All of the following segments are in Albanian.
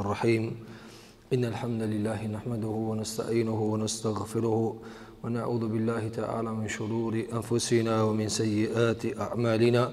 الرحيم إن الحمد لله نحمده ونستعينه ونستغفره ونعوذ بالله تعالى من شرور أنفسنا ومن سيئات أعمالنا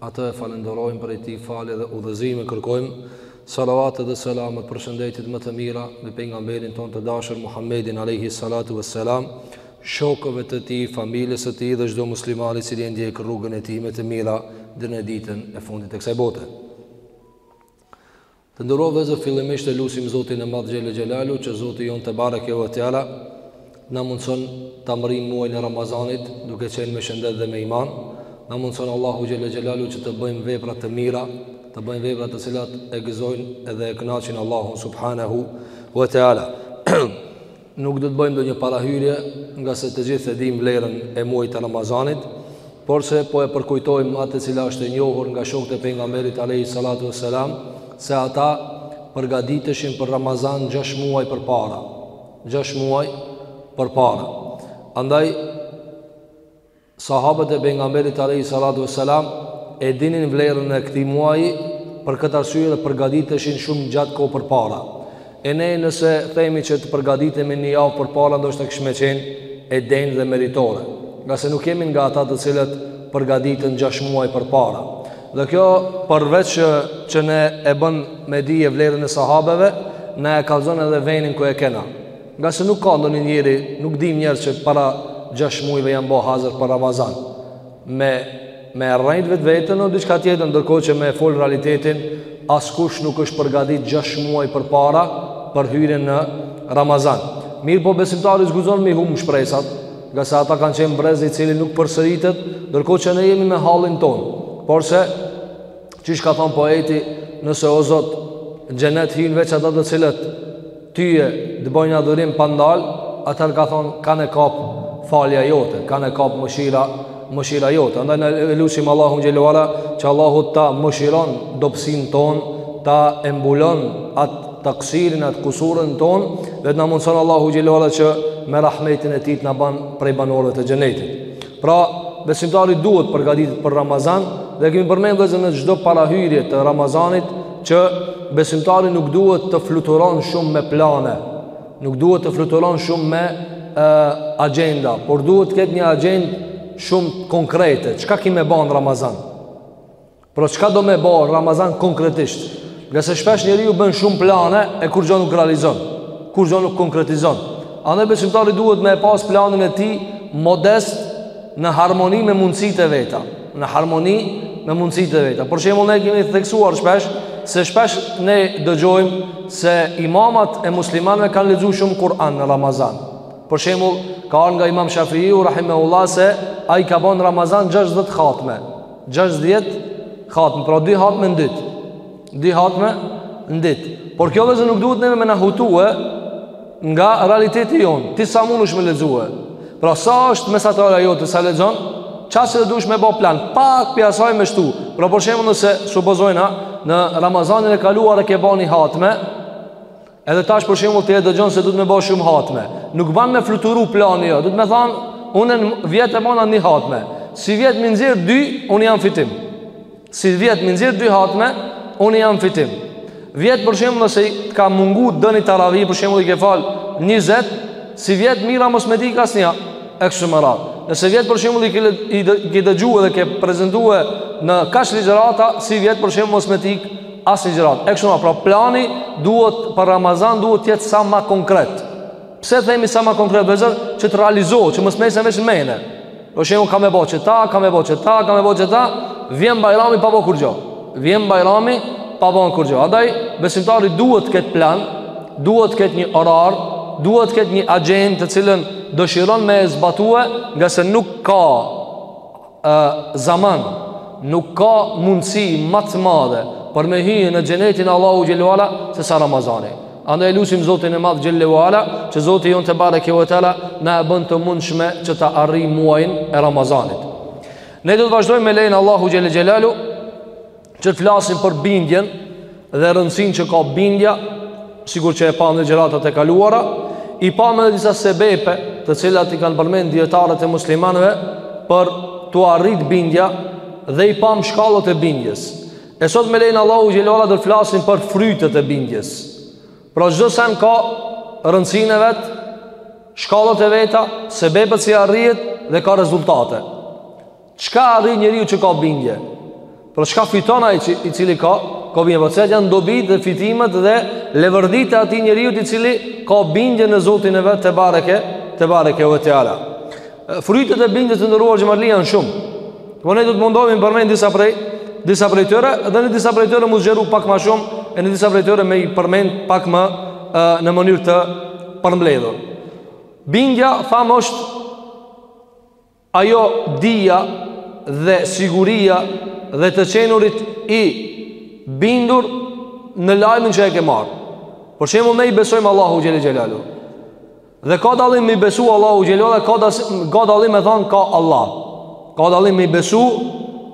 Atë e falënderojmë, prej Tij falje dhe udhëzime kërkojmë, salavatet dhe selamet përshëndetjet më të mira me pejgamberin tonë të dashur Muhammedin alaihi salatu wassalam, shokëve të tij, familjes së tij dhe çdo muslimani i cili e ndjek rrugën e tij me të mira deri në ditën e fundit të kësaj bote. Të nderuar vëllezër fillimisht e lusim Zotin e Madh Xhele Xhelalu që Zoti jonë tebareke ve teala na mundson ta mrim muajin e Ramazanit duke qenë me shëndet dhe me iman. Na mundson Allahu Xhele Xhelalu që të bëjmë vepra të mira, të bëjmë vepra të cilat e gëzojnë edhe e kënaqin Allahun subhanahu ve teala. Nuk do të bëjmë ndonjë parahyrje, ngase të gjithë e dimë vlerën e muajit të Ramazanit, porse po e përkujtojmë atë e cila është e njohur nga shokët e Pejgamberit alejhi salatu ves selam, se ata përgatiteshin për Ramazan gjashtë muaj përpara, gjashtë muaj përpara. Andaj Sahabët e Pejgamberit alejhi salatu ve selam e dinin vlerën e këtij muaji, për këtë arsye dhe përgatiteshin shumë gjatë kohë përpara. E ne nëse themi që të përgatitemi një javë përpara ndoshta kishme qenë e denjë dhe meritore, ngase nuk jemi nga ata të cilët përgatiten gjashtë muaj përpara. Dhe kjo përveç që që na e bën me dije vlerën e sahabeve, na e kallzon edhe venin ku e kena. Ngase nuk ka ndonjë njeri, nuk dimë njerëz që para gjashtë muajve janë bo hazër për Ramazan. Me, me rrejt vetveten o diçka tjetër, ndërkohë që me fol realitetin, askush nuk është përgadit gjashtë muaj përpara për hyrjen në Ramazan. Mirëpo besimtari s'guxon me i humb shpresat, ngase ata kanë qenë brez i cili nuk përsëritet, ndërkohë që ne jemi me hallin tonë. Porse, Qysh ka thonë poeti, nëse o Zot, në xhenet hyjnë veç ata të cilët tyje të bëjnë adhurim pa ndal, atëherë ka thonë kan e kap falja jote, kan e kap mëshira, mëshira jote. Andaj ne e lusim Allahun xhele ue ala që Allahu ta mëshiron dobësinë tonë, ta mbulon atë taksirin atë kusurin tonë dhe të na mundson Allahu xhele ue ala që me rahmetin e tij të na bën prej banorëve të xhenetit. Pra, besimtari duhet të përgatitet për Ramazan dhe kemi përmendur se në çdo parahyrje të Ramazanit që besimtari nuk duhet të fluturon shumë me plane, nuk duhet të fluturon shumë me e, agjenda, por duhet të ketë një agjendë shumë konkrete, çka ki me ba n' Ramazan. Pra çka do me bo Ramazan konkretisht? Ngase shpesh njeriu bën shumë plane e kurgjo nuk realizon, kurgjo nuk konkretizon. Andaj besimtari duhet me e pas planin e tij modest në harmoni me mundësitë e veta. Në harmoni me mundësitë e veta. Për shembull ne kemi theksuar shpesh, se shpesh ne dëgjojmë se imamat e muslimanëve kanë lexu shumë Kur'an në Ramazan. Për shembull ka ardh nga imam Shafiiu, rahimehullah, se ai ka bon Ramazan 60 hatme. 60 hatme, pra dy hatme në ditë. Dy hatme në ditë. Por kjo vllezër nuk duhet neve me na hutue nga realiteti jonë. Ti sa munesh me lexue. Pra sa është mesatara jote sa lexon, n'bazë t'saj dush me bo plan, pak pi asaj me shtu. Pra për shembull nëse supozojna, në Ramazanin e kaluar e ke bo një hatme, Edhe tash për shembull ti e dëgjon se duhet me bo shumë hatme. Nuk ban me fluturu plani jot. Duhet me than, unë vjet e bona një hatme. Sivjet me i nxjerr dy, unë jam n'fitim. Sivjet me i nxjerr dy hatme, unë jam n'fitim. Vjet për shembull nëse të ka mungu dëni teravi për shembull i ke fal 20, sivjet mir o mos me t'ik asnja e kështu me radhë. Nëse vjet për shembull i ke i ke dëgju dhe ke prezentue në kaq ligjërata, sivjet për shembull mos me t'ik asnjë ligjëratë. E kështu me radhë, pra plani duhet për Ramazan duhet të jetë sa më konkret. Pse themi sa më konkret vllezër që të realizohet, që mos mbesë veç n'mend. Për shembull kam me bo qeta, kam me bo qeta, kam me bo qeta, vjen Bajrami pa bo kurgjo. Vjen Bajrami pa bo kurgjo. Andaj besimtari duhet të ketë plan, duhet të ketë një orar, duhet të ketë një agjendë të cilën dëshiron me e zbatue, ngase nuk ka Ë zaman nuk ka mundësi më të madhe për me hi në xhenetin e Allahut xhele ve ala se sa Ramazani. Andaj e lusim Zotin e Madh xhele ve ala që Zoti jonë tebareke ve teala na e bën të mundshme që ta arrijmë muajin e Ramazanit. Ne do të vazhdojmë me lejen e Allahut xhele xhelaluhu Që të flasim për bindjen dhe rëndësinë që ka bindja, sikur që e pamë në ligjëratat e kaluara, i pamë edhe disa sebepe të cilat i kanë përmend dijetarët e muslimanëve për t'u arrit bindja dhe i pamë shkallët e bindjes. E sot me lejen e Allahut xhele ve ala do të flasim për frytet e bindjes. Pra çdo sen ka rëndësinë e vet, shkallët e veta, sebepet si arrihet dhe ka rezultate. Çka arrin njeriu që ka bindje? Pra çka fiton ai i cili ka ka bindje? Pra cilat janë dobitë dhe fitimet dhe leverditë e atij njeriu i cili ka bindje në Zotin e vet tebareke tebareke ve teala. Frytet e bindjes të nderuar xhematli janë shumë. Po ne do të mundohemi t'i përmendim disa prej disa prej tyre dhe në disa prej tyre me u zgjeru pak më shumë e në disa prej tyre me i përmend pak më në mënyrë të përmbledhur. Bindja thamë, është Ajo dija dhe siguria dhe të qenurit i bindur në lajmin që e ke marrë. Për shembull ne i besojmë Allahut xhele xhelaluhu. Dhe ka dallim me i besu Allahut xhele ve ala, das, ka dallim me thanë ka Allah. Ka dallim me i besu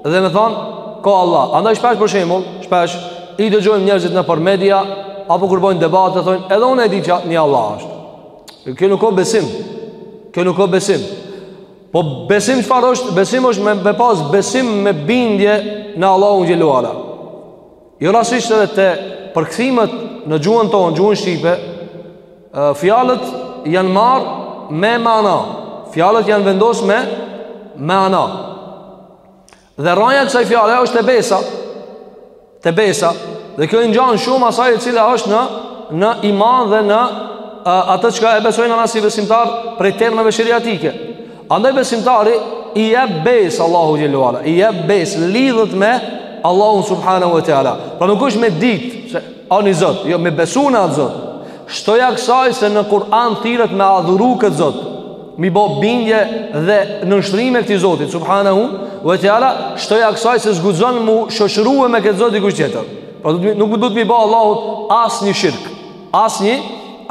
dhe me thanë ka Allah. Andaj shpesh për shembull, shpesh i dëgjojmë njerëzit nëpër media, apo kur bojnë debate thonë edhe unë e di që një Allah është. Kjo nuk o besim. Kjo nuk o besim. Po besim çfarë është? Besim është me, me pas besim me bindje në Allahun xhel-le ue ala. Jo rastisht edhe te përkthimet në gjuhën tonë, gjuhën shqipe, fjalët janë marrë me ma'na. Fjalët janë vendosur me ma'na. Dhe rrënja e kësaj fjale është te besa. Te besa. Dhe kjo i ngjan shumë asaj e cila është në në iman dhe në atë çka e besojnë ana si besimtar prej termeve sheriatike. Andaj besimtari i jep besë Allahut xhel-le ue ala, i jep besë lidhet me Allahun subhanahu wa taala. Pra nuk është me ditë se o ni Zot, jo me besu në atë Zot. Shtoja kësaj se në Kur'an thirret me adhuru këtë Zot. m'i bo bindje dhe nënshtrime këtij Zotit, subhanahu ue teala, shtoja kësaj se s'guxon m'u shoqërue me këtë Zotit kush tjetër. Pra nuk duhet m'i bo Allahut asnjë shirk, asnjë,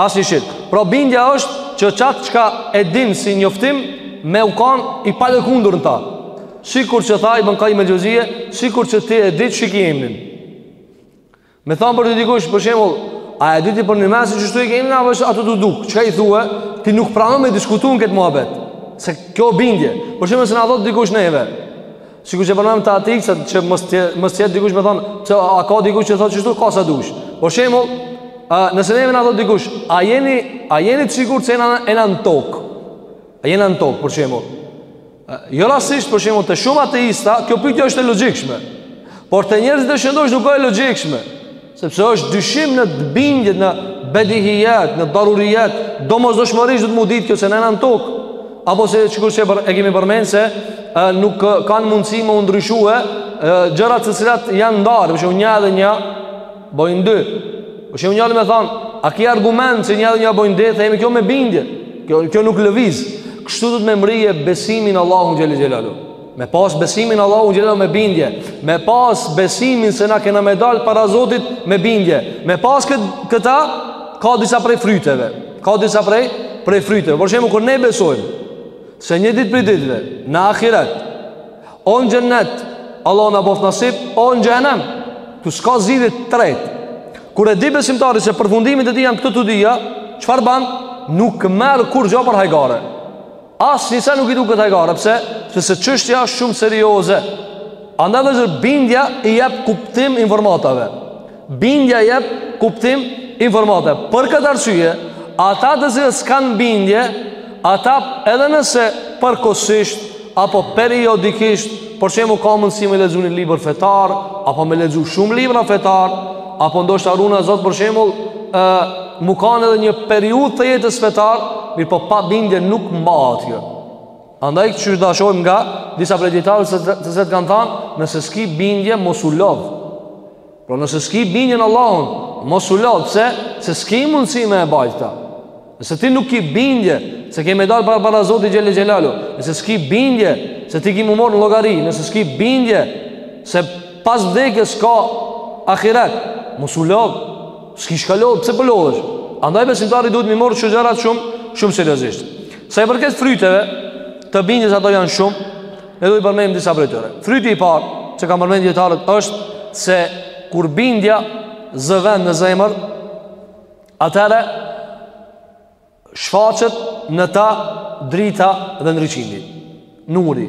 asnjë shirk. Pra bindja është që qatë çka e din si njoftim, me u kanë i palëkundur në ta. Sikur që tha Ibën Kajim el Xheuzije, sikur që ti e di qysh e ki emnin. Me thanë për ty dikush, për shembull, a e di ti për njëmend që kështu e ki emnin apo veç të duket, çka i thue, ti nuk pranon me diskutu në këtë muhabet, se kjo bindje, për shembull, nëse na thotë dikush neve, sikur që përmendëm atëherë, se s'mund të jetë dikush me thanë, që a ka dikush që thotë kështu, ka sa dush, për shembull, a, nëse neve na thotë dikush, a jeni, a jeni të sigurt që jena në tokë, a jeni në tokë, për shembull, Jo rastisht për shembull te shumë ateista, kjo pyetje është e logjikshme. Por te njerëzit e shëndosh nuk është e logjikshme, sepse është dyshim në bindjet në bedihiyat, në daruriyat, domosdoshmërisht duhet m'u dit kjo se jena në tokë. Apo se sikur që e kemi përmend se e, nuk kanë mundësi m'u ndryshue gjërat të cilat janë ndarë, për shembull një edhe një Bojnë dy Për shembull njëni me thanë A ki argument që një edhe një bojnë dy Të jemi kjo me bindje Kjo, kjo nuk lëviz Kështu duhet me mrri besimi n'Allahun xhel-le xhelaluhu Me pas besim n'Allahun xhelaluhu me bindje Me pas besimin se na kena me dalë para Zotit me bindje Me pas kët, këta Ka disa prej fryteve Ka disa prej, prej fryteve Për shembull kur ne besojmë Se një ditë prej ditëve Në ahiret O në xhenet Allahu na e boftë nasip O në xhehenem Ktu s'ka zgjidhje të tretë Kur e di besimtari se përfundimet e tij janë këto të dyja Çfarë ban Nuk merr kurgjo për hajgare Asnjë sen nuk i duket hajgare Pse Se se çështja është shumë serioze Andaj vëllezër bindja i jep kuptim informatave Bindja jep kuptim informatave. Për këtë arsye, ata të cilët s'kanë bindje, ata edhe nëse përkohësisht apo periodikisht, për shembull ka mundësi me lexu një libër fetar apo me lexu shumë libra fetar, apo ndoshta ruana Zot për shembull, ë me kanë edhe një periudhë të jetës fetar, mirëpo pa bindje nuk mbahet kjo. Andaj siç e shohim nga disa prej dijetarëve të cilët kanë thanë, nëse s'ki bindje, mos u lodhë. Por nëse s'ki bindje në Allahun, mos u lodh se se s'ki mundësi me e bajt ta. Nëse ti nuk ki bindje se ke me dalë para para Zotit xhel-le xhelaluhu, nëse s'ki bindje se ti ki mu morë në llogari, nëse s'ki bindje se pas vdekjes ka ahiret, mos u lodh, s'ki çka lodhesh, pse po lodhësh? Andaj besimtari duhet m'i marrë gjërat shumë, shumë seriosisht. Sa i përket fryteve, të bindjes ato janë shumë, Ne do i përmendim disa prej tyre. Fryti i parë që kanë përmendur dijetarët është se kur bindja zë vend në zemër, atëherë shfaqet në ta drita dhe ndriçimi. Nuri.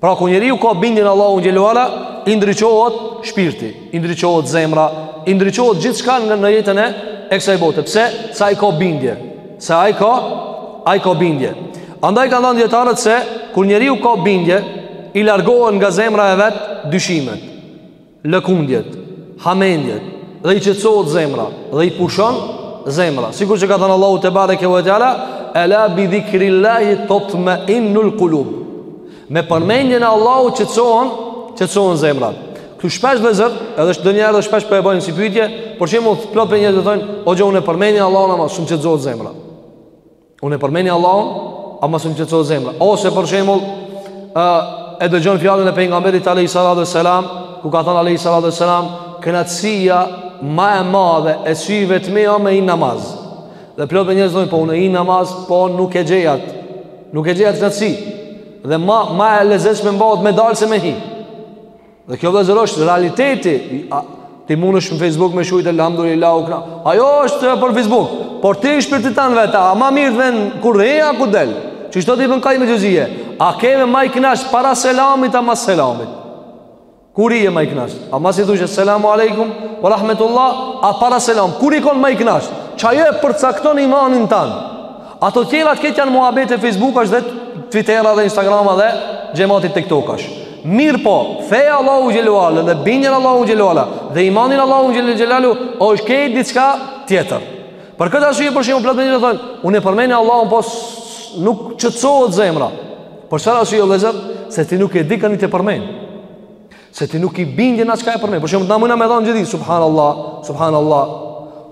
Pra kur njeriu ka bindje në Allahun xhel-le ve ala, i ndriçohet shpirti. i ndriçohet zemra, i ndriçohet gjithçka në në jetën e e kësaj bote. Pse? Se ai ka bindje. Se ai ka, ai ka bindje. Andaj kanë thënë dijetarët se kur njeriu ka bindje, i largohen nga zemra e vet dyshimet, lëkundjet, hamendjet dhe i qetësohet zemra dhe i pushon zemra. Sikur që ka thënë Allahu tebareke ve teala, ela bi dhikrillahi tatma'innul kulub. Me përmendjen e Allahut qetësohen, qetësohen zemrat. Këtu shpesh vëllezër, edhe shumë njerëz shpesh po e bëjnë si pyetje, për shembull plot prej njerëzve thonë, o hoxhë, unë e përmendi Allahun ama s'um qetësohet zemra. Unë e përmendi Allahun, ama s'um qetësohet zemra. Ose për shembull, e dëgjon fjalën e pejgamberit alejhi salatu ve selam, ku ka thënë alejhi salatu ve selam, kënaqësia më e madhe e syve të mi a me hi n'namaz. Dhe plot prej njerëzve thonë po unë hi n'namaz, po nuk e gjej atë. Nuk e gjej atë knaqësi. Dhe ma e lezetshme m'bahet me dal se me hi. Dhe kjo vëllezër është realiteti a, Ti mundesh në Facebook me shkrujt elhamdulillah u knaqa Ajo është për Facebook Por ti n'shpirtin tan veta A ma mirë të vjen kur hin a kur del Qeshtu ti bën ktë me gjetë A ke ma i knaqt para selamit a mas selamit Kur i je më i kënaqur? A masi thush selam aleikum ve rahmetullah, a para selamit? Kur je kon më i kënaqur? Qajo e përcakton imanin tan. Ato tjerat krejt janë muhabete Facebookash dhe Twittera dhe Instagrama dhe xhematit TikTokash. Mirëpo, feja e Allahut xhel-le ve ala dhe bindja në Allahun xhel-le ve ala dhe imani në Allahun xhel-le ve ala është krejt diçka tjetër. Për këtë arsye për shembull plot prej njerëzve thonë, unë e përmendi Allahun po nuk m'qetësohet zemra. Për çfarë arsye o vëllazër? Se ti nuk e di kan ti e përmend. Se ti nuk ki bindje në çka e përmend. Për shembull, na mujna me thënë gjithë subhanallah, subhanallah.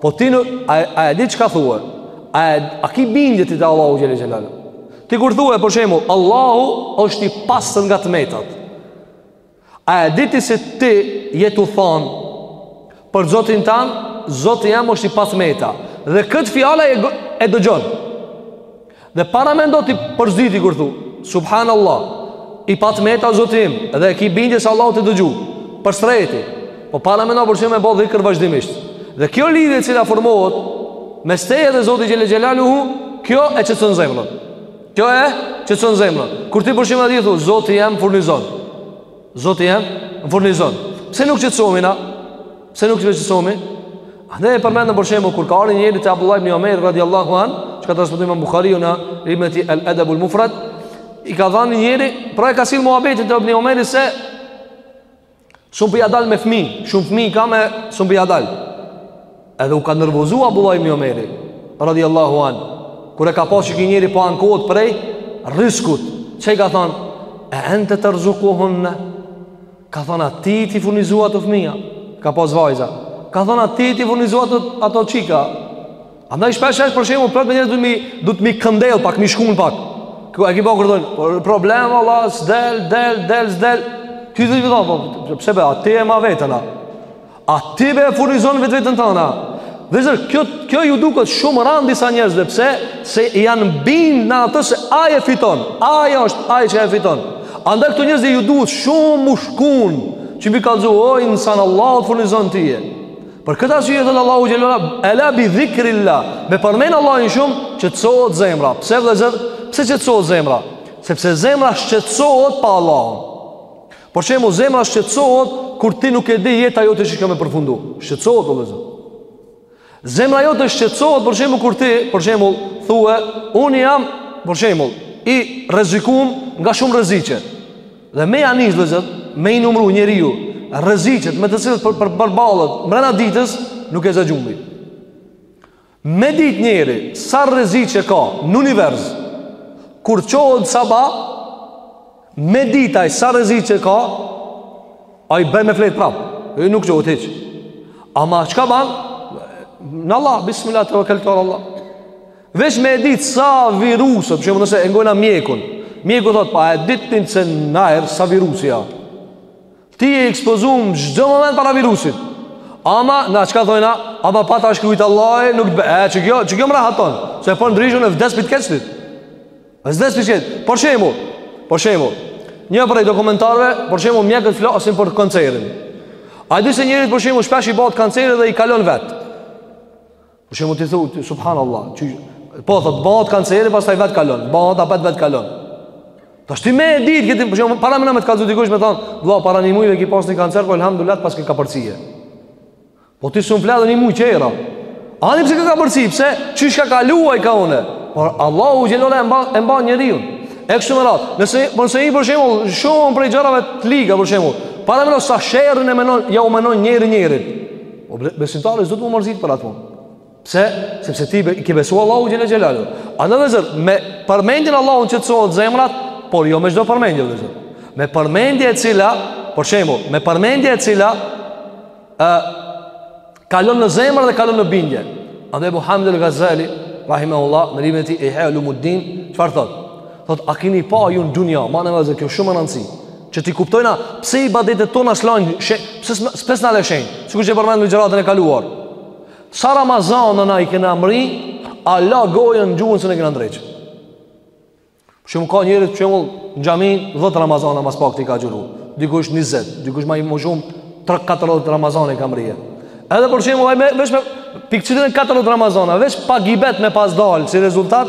Po ti nuk a, a e di çka thua? A e, a ki bindje ti te Allahu xhele xhelalu? Ti kur thua për shembull, Allahu është i pastër nga të metat. A e di ti se ti je tu thonë për Zotin tënd, Zoti jem është i pa të meta. Dhe këtë fjalë ai e dëgjon. Dhe paramendo ti për s'dyti kur thu, Subhanallah, i pa të meta o Zoti im, dhe ki bindje se Allahu të dëgju, për s'treti, po paramendo për shembull me bo dhikër vazhdimisht. Dhe kjo lidhje e cila formohet, mes teje dhe Zotit xhele xhelaluhu, kjo e qetëson zemrën. Kjo e qetëson zemrën Kur ti për shembull e di thu Zoti jem furnizon Zoti jem furnizon Pse nuk qetësohmi na Pse nuk qetësohmi Andaj e përmendëm për shembull Kur ka ardh njëri te Abdullah ibn Omer Radi Allahu an Që ka transmetu imam Buhariu Në librin e tij El Edebul Mufred I ka thanë njëri Pra e ka sjellë muhabetin te ibn Omeri se S'mun po ja dal me fmi Shumë fmi kam e S'mun po ja dal Edhe u ka nërvozu Abdullah ibn Omeri Radhi Allahu an Kur e ka pa se ky njeri po ankohet prej rriskut Çka i ka thonë E ente terzukuhune Ka thonë a ti t'i furnizu ato fmija Ka pas vajza Ka thonë a ti t'i furnizu ato çika Andaj shpeshherë për shembull plot me njerëz duhet mi duhet mi këndell pak, mi shkun pak. Ku e ke bën kurdon? Problem valla, s'del, del, del, s'del. Ti do të thonë, po pse be, a ti e man veten a? A ti p'e furnizon vetveten tënde a? Dhe vllezër, kjo, kjo ju duket shumë rëndë disa njerëzve, pse? Se janë bind në atë se ai e fiton, ai është ai që e fiton. Andaj këta njerëz ju duhet shumë mi shkun, që mi kallzu, o insan Allahu të furnizon tye. Për këtë arsye thot Allahu xhelalu ala ela bi dhikrillah. Me përmend Allahun shumë qetësohet zemra. Pse vëllazër? Pse qetësohet zemra? Sepse zemra shqetësohet pa Allahun. Për shembull zemra shqetësohet kur ti nuk e di jeta jote qysh ka me përfundu. Shqetësohet vëllazër. Zemra jote shqetësohet për shembull kur ti, për shembull, thua un jam për shembull i rrezikuar nga shumë rreziqe. Dhe me ja nis vllezër me i numru njeriu, rreziqet, me të cilat për, për, përballet, mrena ditës, nuk e zë gjumbi. Me ditë njeri, sa rreziqe ka në univers, kur çohet sabah, me dit ai sa rreziqe ka, ai bje me fletë prapë, e nuk çohet hiç. Ama, çka ban? Në Allah, bismillah, tevekeltu alallah. Veç me e ditë sa virusët, domethënë nëse e ngojna mjekun, mjeku thot, a e di ti se n'ajër sa virusa ja. Ti e ekspozum çdo moment para virusit. Ama, na çka thojna, ama pa ta shkrujt Allahu nuk të bje, e që kjo, që kjo më rahaton, se përndryshe vdes prej të keqtit. E vdes prej të keqtit. Për shembull, për shembull, një prej dokumentarve, për shembull mjekët flasin për kancerin. A di se njerit për shembull shpesh i bahet kanceri dhe i kalon vetë. Për shembull ti thu subhanallah, qysh po thot bëhet kanceri, pastaj vet kalon. Bëhet apo vet kalon. Tash ti me e dit që ti për shembull paramendo me të kallzu dikush me thon, vëlla para një muaj e ki pas një kancer, po alhamdulillah paske kapërcy. Po ti s'un fle një muaj tjera. Ani pse ka kapërcy, pse? Çu shka kaluaj ka unë. Por Allahu xhelalu e mban e mban njeriun. E kështu me radhë. Nëse po se i për shembull shumë prej gjërave të liga për shembull, paramendo sa sherrin e menon, ja u menon njeri njerit. Po besimtari s'do t'u mërzit për atë punë. Pse? Sepse ti be, ke besuar Allahut xhele xhelaluhu. Andaj vëllezër me përmendjen e Allahut qetësohen zemrat, por jo me çdo përmendje vëllezër. Me përmendje e cila, për shembull, me përmendje e cila ë kalon në zemër dhe kalon në bindje. Andaj Ebu Hamid el-Ghazali rahimahullah në librin e tij Ihya ulumuddin çfarë thotë? Thot, a kini pa ju në dunja, ma në vëllezër, kjo shumë me rëndësi, që t'i kuptojna, pse ibadetet tona s'lajnë, she, pse, pse s'na lënë shenjë, sikur që e përmendëm në ligjëratën e kaluar. Sa Ramazana na i kena mrri, hala gojën, gjuhën s'e kena ndreq. Shumë ka njerëz, për shembull, në xhami, dhetë Ramazana ma s'paku i ka agjëru, dikush 20, dikush ma i moshum, 3-4 Ramazana i ka mrri. Edhe për shembull, me, veç me, pikëqytën e 4 Ramazan, veç pa gibet me pas dalë, si rezultat,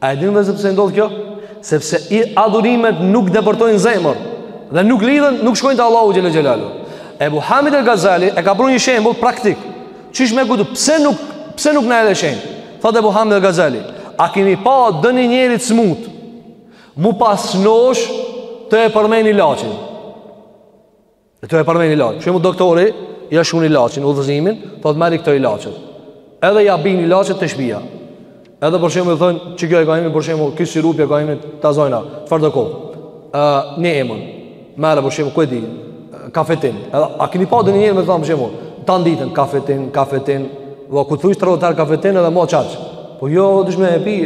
A e dini vëllezër pse ndodh kjo? Sepse adhurimet nuk depërtojnë në zemër Dhe nuk lidhen, nuk shkojnë te Allahu xhele xhelaluhu Ebu Hamid el Gazali e ka pru një shembull praktik Qysh me kuptu, pse nuk, pse nuk na lënë shenjë? Thot Ebu Hamid el Gazali A kemi pa ndonjë njeri të smut m'u pas shnosh tu e përmen ilaçin Dhe tu e përmen ilaç. Shembull doktori, ja shkrun ilaçin, udhëzimin, thot merri këto ilaçe. Edhe ja bin ilaçet te shpia. Edhe për shembull i thonë, që kjo e ka emnin, për shembull, kjo sirup e ka emnin, ta zojna, çfarëdo qoftë. Uh, një emën, merre për shembull, ku e di, kafetin. Edhe, a kini pa ndonjë njeri me thanë për shembull, tan ditën, kafetin, kafetin, dhe ku të thush të rëvëtar kafetin edhe mo qaqë. Po jo, duhet me e pi.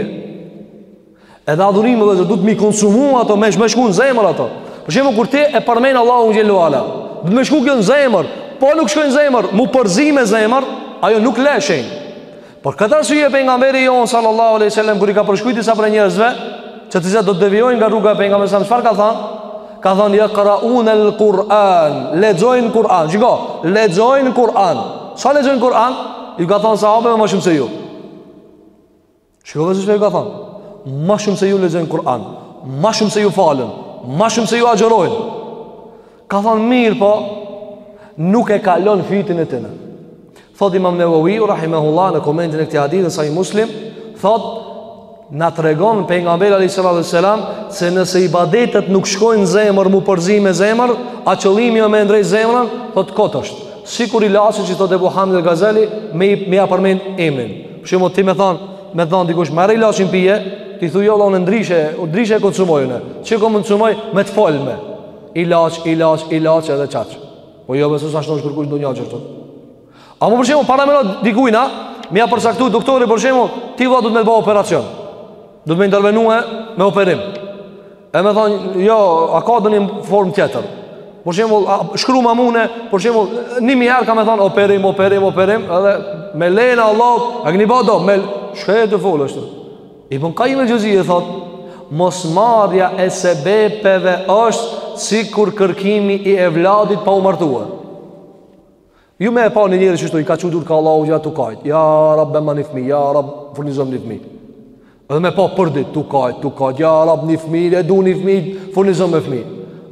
Edhe adhurimet vllezër, duhet m'i konsumu ato, me, me shku në zemër ato. Për shembull, kur ti e përmen Allahun xhelle ve ala, duhet me shku kjo në zemër, po nuk shkoi në zemër, m'u përzi me zemër, ajo nuk le shenj. Për këtë arsye Pejgamberi jonë, sallallahu aleyhi sallam, kur i ka përshkrujt disa prej njerëzve, të cilët do të devijojnë nga rruga e Pejgamberit sallam, çfarë ka thanë? Ka thanë, jakraune el Kur'an, lexojnë Kur'an, shiko, lexojnë Kur'an, sa lexojnë Kur'an, ju ka thanë sahabeve ma shumë se ju. Shiko vllezër çka ju ka thonë, ma shumë se ju lexojnë Kur'an, ma shumë se ju falen, ma shumë se ju agjërojnë. Ka thonë mirëpo nuk e kalon fytin e tyne. Thot imam Neveviu, rahimehullah, në komentin e këtij hadithi, në Sahih Muslim, thot, na tregon Pejgamberi a.s. se nëse ibadetet nuk shkojnë në zemër, m'u përzi me zemër, a qëllimi o me ndreq zemrën, thot, kot është. Sikur ilaçi që thot Ebu Hamid el Gazali, me, me ja përmen emrin. Shembull ti me thonë, me thonë dikush, merre ilaçin pije, ti thu jo, vlla unë ndryshe, u ndryshe e konsumoj unë, që e konsumoj me të folme, ilaç, ilaç, ilaç edhe qaq. Po jo, besa s'a shnosh kërkush në dynja qështu Ama për shembull, paramendo dikujna, me ja përcaktu doktori për shembull, ti vlla duhet me t'u ba operacion, duhet me intervenu me operim. E me thonë, jo, a ka donjë formë tjetër Për shembull, shkru ma mune Për shembull, një mijë herë ka me thonë Operim, operim, operim Edhe me lejen e Allahut A këni ba do, me shkreje të folë është Ibn Kajjim el Xhevzije thot Mosmarrja e sebepeve është Sikur kërkimi i evladit pa u martuar Ju me e pa një njeri qështu i ka çu durt ka Allahu gjatë tu kajt Ja rab ema një fmi, ja rab furnizom një fmi Edhe me pa përditë tu kajt, tu kajt, ja rab një fmi, e du një fmi, furnizom me fmi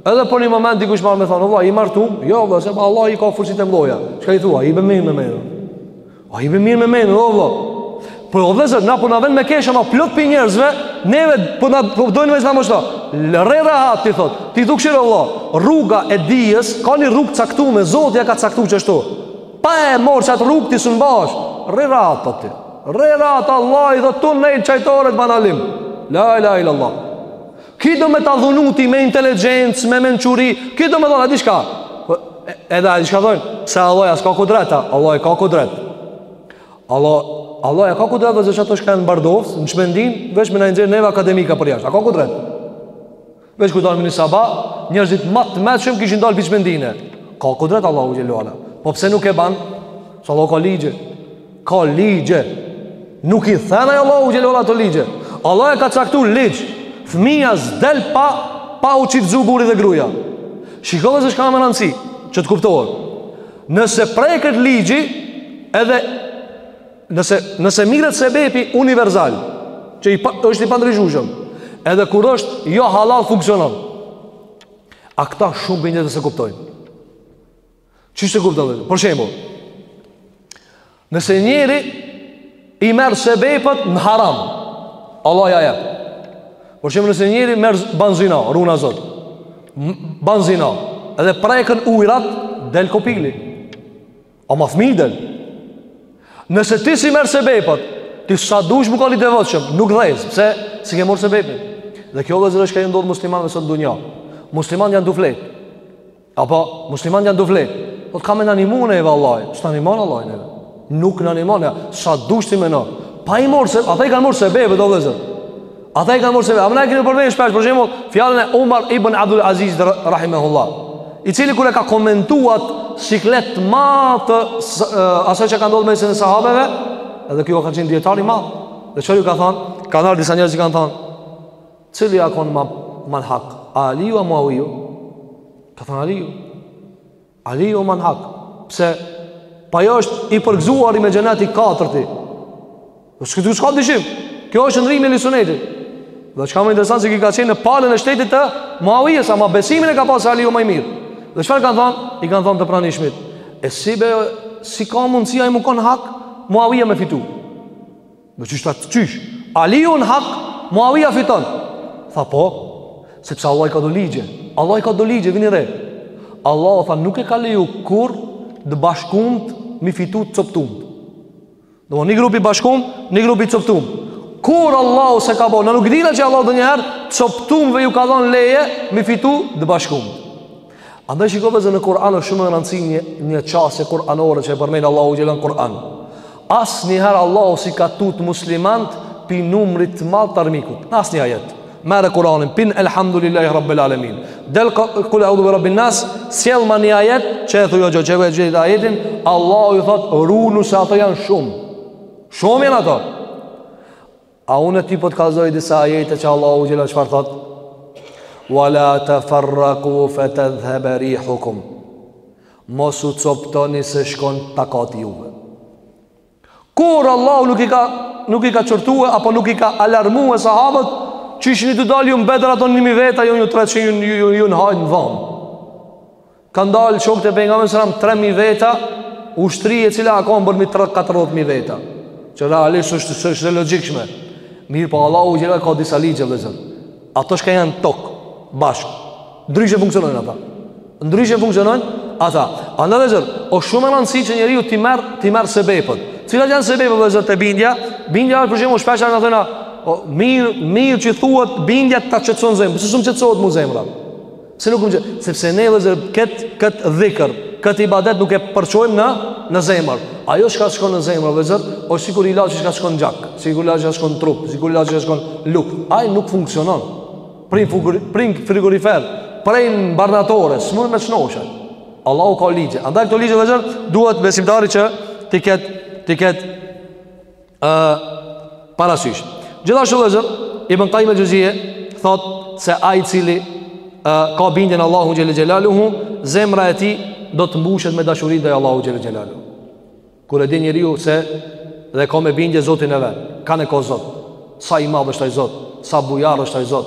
Edhe për një moment dikush marrë me thonë, vlla i martum, jo vlla se Allahi i ka fuqit e mdhoja Çka i thu, a je be mirë me men A je be mirë me men, o vlla Po o vllezër, na po na vjen me kesh ama plot pi njerëzve, neve po na po dojnë me Islam ashtu. Rri rahat ti thot. Ti duk shiro vlla. Rruga e dijes ka një rrugë caktuar, Zoti ja ka caktuar qështu. Pa e marr çat rrugë ti s'un bahesh. Rri rahat thot ti. Rri rahat Allahi thot tu nejt çajtore të ban alim. La ilaha illa Allah. Ki domethan dhunti me inteligjencë, me mençuri, ki domethona diçka. Po, e di çka thon, se Allah a s'ka kudret a, Allah e ka kudret. Allah, Allah e ka kudret vllezër qato çka jan në Bardovc, në çmendin, veç me na nxjerr neve akademika përjashta. A ka kudret? Veç kur dal me një sabah, njerzit ma të mençëm kishin dalë pi çmendine. Ka kudret Allahu xhelle ve ala. Po pse nuk e ban? Se Allah ka ligje. Ka ligje. Nuk i then ai Allahu xhelle ve ala ato ligje. Allah e ka caktu ligj. Fëmija s'del pa, pa u çiftëzu burri dhe gruja. Shiko vllezër çka me rëndësi, që të kuptohet. Nëse preket ligji, edhe nëse nëse mirret sebepi universal, që i, pra, është i pandryshueshëm, edhe kur është jo hallall funksionon. A këta shumë prej neve s'e kuptojmë. Qysh s'e kuptojmë? Për shembull, Nëse njeri i merr sebepet në haram, Allahu ja jep. Për shembull nëse njeri merr ban zina, runa Zot, ban zina, edhe preken ujrat, del kopili. Ama fmija del. Nëse ti s'i merr sebepet, ti sa dush mu kan i devotshëm, nuk dhez, se s'i ke marr sebepet. Dhe kjo vllezër është ka i ndodh muslimanëve sot n'dunja. Muslimanët janë tu flejt. Apo muslimanët janë tu flejt. Po ka me na nimu neve Allahi, s'na nimon Allahi neve. Nuk na nimon, sa dush ti meno. Pa i marr se, ata i kanë marr sebebet, vllezër. Ata i kanë marr sebebet, e kam përmend shpesh për shembull, fjalën e Umar ibn Abdul Aziz rahimahullah, i cili kur e ka komentuar sikletin e asaj që ka ndodhur mes sahabeve, edhe ky ka qenë dijetar i madh. Dhe çfarë ju ka thënë? Kanë ardh disa njerëz i kanë thënë, Cili a kon ma, ma në hak? A Aliju a Muawiju? Ka thënë Aliju. Aliju o ma në hak. Pse, pa jo është i përgëzuari me xhenet i katërti. Po s'ka dyshim. Kjo është qëndrimi i ehli sunetit. Dhe çka ma interesant se ky ka qenë në palën e shtetit të Muawijes, ama besimin e ka pas Aliju ma i mirë. Dhe çfarë kanë thënë? I kanë thënë të pranishmit. E si be si ka mundësi ai me kon n'hak Muawija me fitu? Dhe qysh tash qysh Aliju në hak Muavija fiton Tha po Sepse Allah i ka do ligje Allah i ka do ligje Vini re Allahu tha nuk e ka leju kurr Të bashkumt Mi fitu të coptumt Pra po, një grup i bashkum Një grup i coptum Kurr Allahu s'e ka bo Na nuk dina që Allahu donjëherë Coptumve ju ka dhon leje Mi fitu të bashkumt Andaj shiko vllezër në Kur'an është shumë me rëndësi një, një qasje Kur'anore që e përmend Allahu xhel-le n'Kur'an. Asnjëherë Allahu s'i ka tut muslimant pi numrit të madh të armikut. Në asnjë ajet. Merre Kur'anin, pi elhamdulillahi rabbel alemin. Deri kul eudhu bi rabbin nas, sjellma një ajet qe thuj hoxhë, qe e gjeta ajetin, Allahu ju thotë runu se ato janë shumë. Shumë janë ato. A unë ty po të kallzoj disa ajete që Allahu xhel-le çfarë thot? Wala tafarraqu fatadhhab rihukum. Mos u coptoni se shkon takati juve. Kur Allahu nuk i ka nuk i ka çortuar apo nuk i ka alarmuar sahabët, ç'ishit të dalë ju në Bedër ata 1000 veta, jo ju 300, ju ju, ju, ju, ju ju hajnë në vend. Kanë dalë shokët e pejgamberit sallallahu alajhi wasallam 3000 veta, ushtri e cila ka ba përmi 34000 veta, që realisht s'është e logjikshme. Mirëpo Allahu xhel ka disa ligje vllezër. Ato çka janë tok bashk. Ndryshe funksionojnë ata. Ndryshe funksionojnë ata. Andaj vllezër, o shumë e rëndësi që njeriu t'i merr t'i merr sebepet. Cilat janë sebepet vllezër te bindja? Bindja është për shembull shpesh na thonë, o mirë, mirë që thuhet bindja ta qetson zemrën. Pse s'um qetsohet mu zemra? Pse nuk më Sepse ne vllezër kët kët dhikër, këtë ibadet nuk e përçojmë në, në zemër. Ajo çka të shkon në zemër, vllezër, o sikur ilaçi çka të shkon në gjak, sikur ilaçi çka të shkon në trup, sikur ilaçi çka të shkon në lukth. Ai nuk funksionon. Prej në, fugur, prej në frigorifer, prej në barnatore, s'mund me shnoshë. Allahu ka ligje. Andaj këto ligje, vllezër, duhet besimtari që t'i ketë, t'i ketë ë parasysh. Gjithashtu vllezër Ibn Qayyim al-Jawziyya thotë se ai i cili e ka bindjen në Allahun xhel xelaluhu, zemra e tij do të mbushet me dashuri ndaj Allahut xhel xelaluhu. Kur e di njeriu se e ka me bindje Zotin e vet, kand e ka Zot. Sa i madh është ai Zot, sa bujar është ai Zot.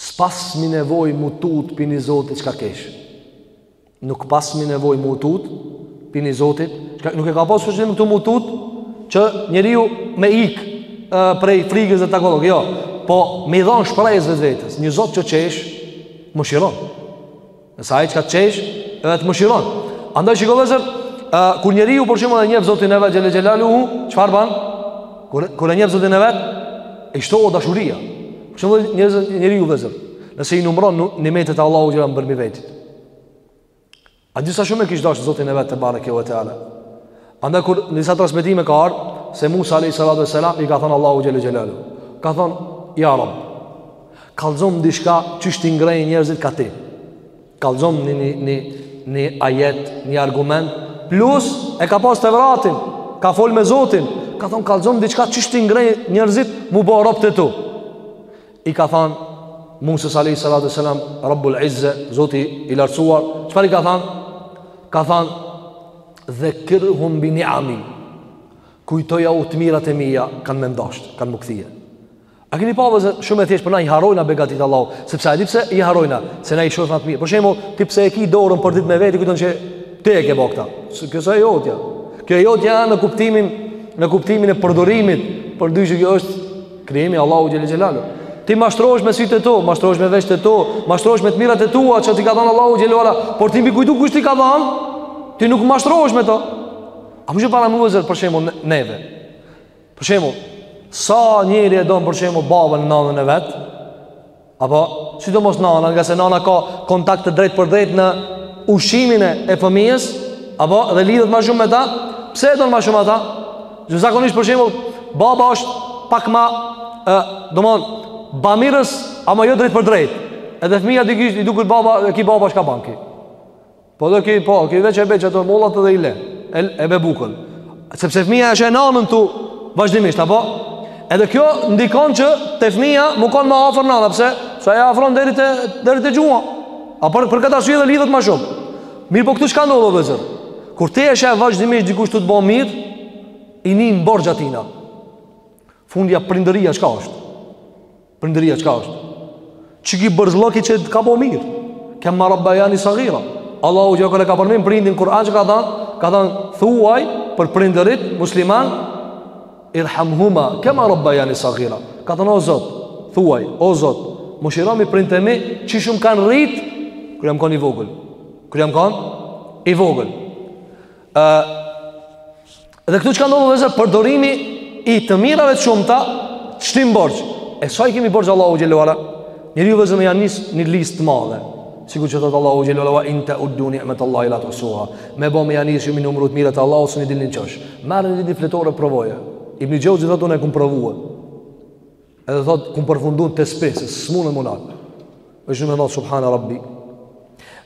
S'pasmi nevojë m'u tutë pi ni Zotit çka qesh Nuk pasmi nevojë m'u tutë pi ni Zotit çka, Nuk e ka pas qëllim këtu m'u tutë Që njeriu me ik e, Prej frigës dhe takolog Jo, po me i dhanë shpresë vetvetes Një zot që qesh mëshiron Nëse ai çka qesh, edhe të mëshiron. Andaj shiko vllezër, uh, kur njeriu për shembull e njeh Zotin e vet xhel xhelalu, çfarë bën? Kur kur e njeh Zotin e vet, i shtohet dashuria. Për shembull njeriu njeriu vllezër, nëse i numëron nimetet e Allahut xhela përmi veti. A di sa shumë e kish dashur Zotin e vet tebareke ve teala. Andaj kur në disa transmetime ka ardh se Musa alayhi salatu wasalam i ka thënë Allahu xhel xelalu, ka thënë ja Rabb, kallzom diçka qysh t'i ngrehi njerëzit kah ti. Kallzom një një një një ajet, një argument, plus e ka pas Tevratin, ka fol me Zotin, ka thënë kallzom diçka qysh t'i ngrehi njerëzit m'u bo rob të tu. I ka thënë Musas alayhi salatu wasalam, Rabbul Izza, Zoti i lartësuar, çfarë i ka thënë? Ka thënë Dhekkirhum bi ni'ami Kujtojau të mirat e mija Kanë me m'dasht, kanë m'u kthy A keni pa vllezër shumë e thjeshtë Por na i harrojna begatitë e Allahut Sepse a di pse i harrojna Se na i shofna të mira Për shembull ti pse e ki dorën për ditë me veti Kujton që ti e ke bo këta Kjo s'o e jotja Kjo e jotja në kuptimin Në kuptimin e përdorimit Përndryshe kjo është Krijim i Allahut xhel xhelalu. Ti mashtrohesh me sytë e tu, mashtrohesh me veshët e tu, mashtrohesh me të mirat e tua që t'i ka dhënë Allahu xhel xhelalu, por ti me kujtu kush t'i ka dhënë? Ti nuk mashtrohesh me to. A më shumë para vllezër për shembull neve Për shembull Sa njeri e don për shembull babën e nënën e vet Apo, sidomos nana, ngase nana ka kontakt të drejtpërdrejtë në ushqimin e fëmijës, apo, dhe lidhet ma shumë me ta, pse e don ma shumë ata? Që zakonisht për shembull, baba është pak ma, e, do me thon, bamirës, ama jo drejtpërdrejt. Edhe fëmija diqysh i duket baba, e ky baba çka ban ky. Po de ky, po, ky veç e bje qato mollat edhe i le. E, e bje bukën. Sepse fëmija e sheh nanën tu, vazhdimisht, apo? Edhe kjo ndikon që te fëmija m'u kon ma afër nana, pse? Se ia afron deri te, deri te goja. A për, për këtë arsye dhe lidhet ma shumë. Mirëpo këtu çka ndodh vëllezër? Kur ti e sheh vazhdimisht dikush tu të bo mirë, i hin në borxh atina. Fundja prindëria, çka është? Prindëria çka është? Qiky borxhllëki që ka bo mirë. Kema rabbajani sagira. Allahu kur e ka përmen prindin n'Kur'an që ka thënë, ka thënë thuaj për prindërit musliman irhamhuma kama rabbayani saghira. Ka thënë o Zot, thuaj o Zot, mëshiromi prindt e mi qysh më kanë rrit kur jam kanë i vogël. Kur jam kanë i vogël. Ë Dhe këtu çka ndodh vëllezër, përdorimi i të mirave të shumta, të shtin n'borxh. E sa i kemi borxh Allahut Xhelle ue ala? Njeriu vëllezër me ja nis një listë t'madhe. Sikur që thotë Allahu Xhelle ue ala, wa in teuddu ni'metallahi la tuhsuha. Me bo me ja nis ju me i numru të mirat e Allahut, s'i dilni n'qosh. Merre një një fletore provoje. Ibn Xheuzi thotë unë e kum provu. Edhe thot kum përfundu n'tespih, se s'mundem më lart. Është më thot subhana rabbi.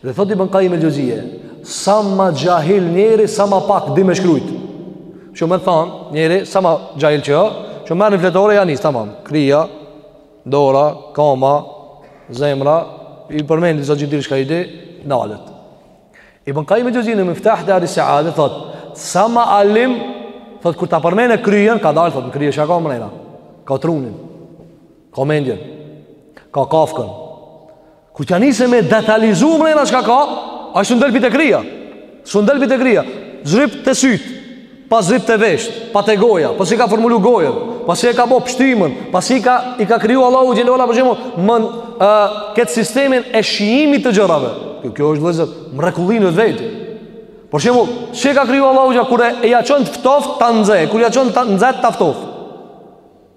Dhe thot Ibn Qayyim el-Xheuzije, sa ma xhahil njeri sa ma pak di me shkrujt. Do me thon, njeri sa ma xhahil që, që merr ni fletore ja nis tamam. Kryja, dora, koma, zemra, i përmend disa gjë deri çka i di, nalet. Ibn Qayyim el-Xheuzije në Miftah dar al-Sa'ada thot, sa ma alim, thot kur ta përmendë kryen, ka dalë thot në krye çka ka mrena. Ka trunin. Ka mendjen. Ka kafkën. Kur t'ja nisë me detalizu mrena çka ka, a, s'un del pi te kryja. S'un del pi te kryja. Zdryp te sytë. pa zdryp te vesht, pa te goja, pa si e ka formulu gojën, pa si e ka bo pështymën, pa si ka, i ka kriju Allahu Xhelle ue ala, për shembull, më në këtë sistemin e shijimit të gjërave. Kjo, kjo është vëllezër, mrekulli në vete. Për shembull, si e ka kriju Allahu Xhelle ue ala, kur ja çon të ftoft ta nxe, kur ja çon të nxet ta ftof.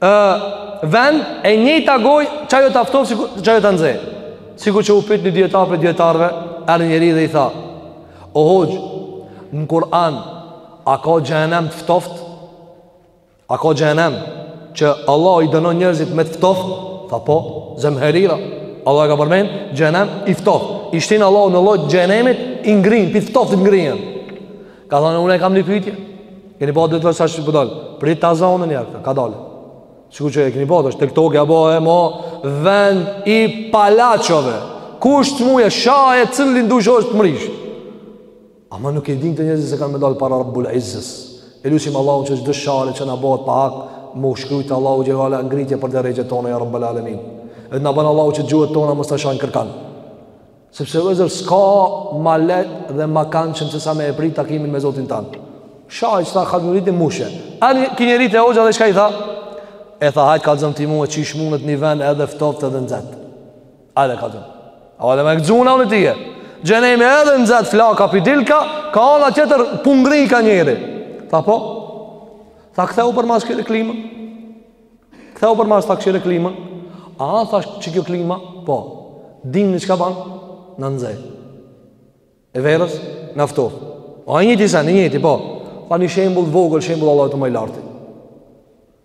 ë vend e njëjta gojë qajo ta ftof si qajo ta nxe. Sikur që u pyet një dijetar prej dijetarëve, erdhi njëri dhe i tha: "O hoxh, në Kur'an a ka xhenem të ftoft? A ka xhenem që Allah i dënon njerëzit me të ftoft?" Tha po, zemherira. Allah e ka përmend xhenem i ftoft. I shtin Allahu në lloj xhenemit i ngrin, pi t'ftoftit ngrijnë. Ka thënë unë e kam një pyetje. Keni pa vllezër sa është budallë. Prit ta zanë një atë, ka dalë. Sikur që e keni pa, është TikTok u bë mo vend i palaçove. Kush të muje shaje cilin dush e t'mrrish. Ama nuk e din njerëzit se kanë me dalë para Rabbul Izzës. E lusim Allahun që çdo share që na bëhet pa hak, m'u shkrujt Allahu xhele ala ngritje për deregjet tona ya Rabbul Alamin. Edhe na bëftë Allahu që gjuhët tona mos ta shajn kërkan. Sepse vllezër s'ka ma lehtë dhe ma kanshëm se sa me e prit takimin me Zotin tanë. Shaj, qëta ka t'mrrit e mushe. Ani, ky njeri te hoxha dhe shka i tha? E tha, hajt kallzomë ti mue qysh mundet një ven edhe ftoft edhe nxet. Ajde kallzomë. A vale me besu unë tyje. Xhenemi edhe nxet flaka po dilka, ka ana tjetër po ngrika njeri. Tha po? Tha ktheu përmas këtë klimë? Ktheu përmas tha kshyre klimën, a a tha që kjo klima, po, dimn çka ban, na nxe. E verës, na fton. A i njëjti sen, i njëjti, po. A një shembul vogël, shembull Allahut ma i larti.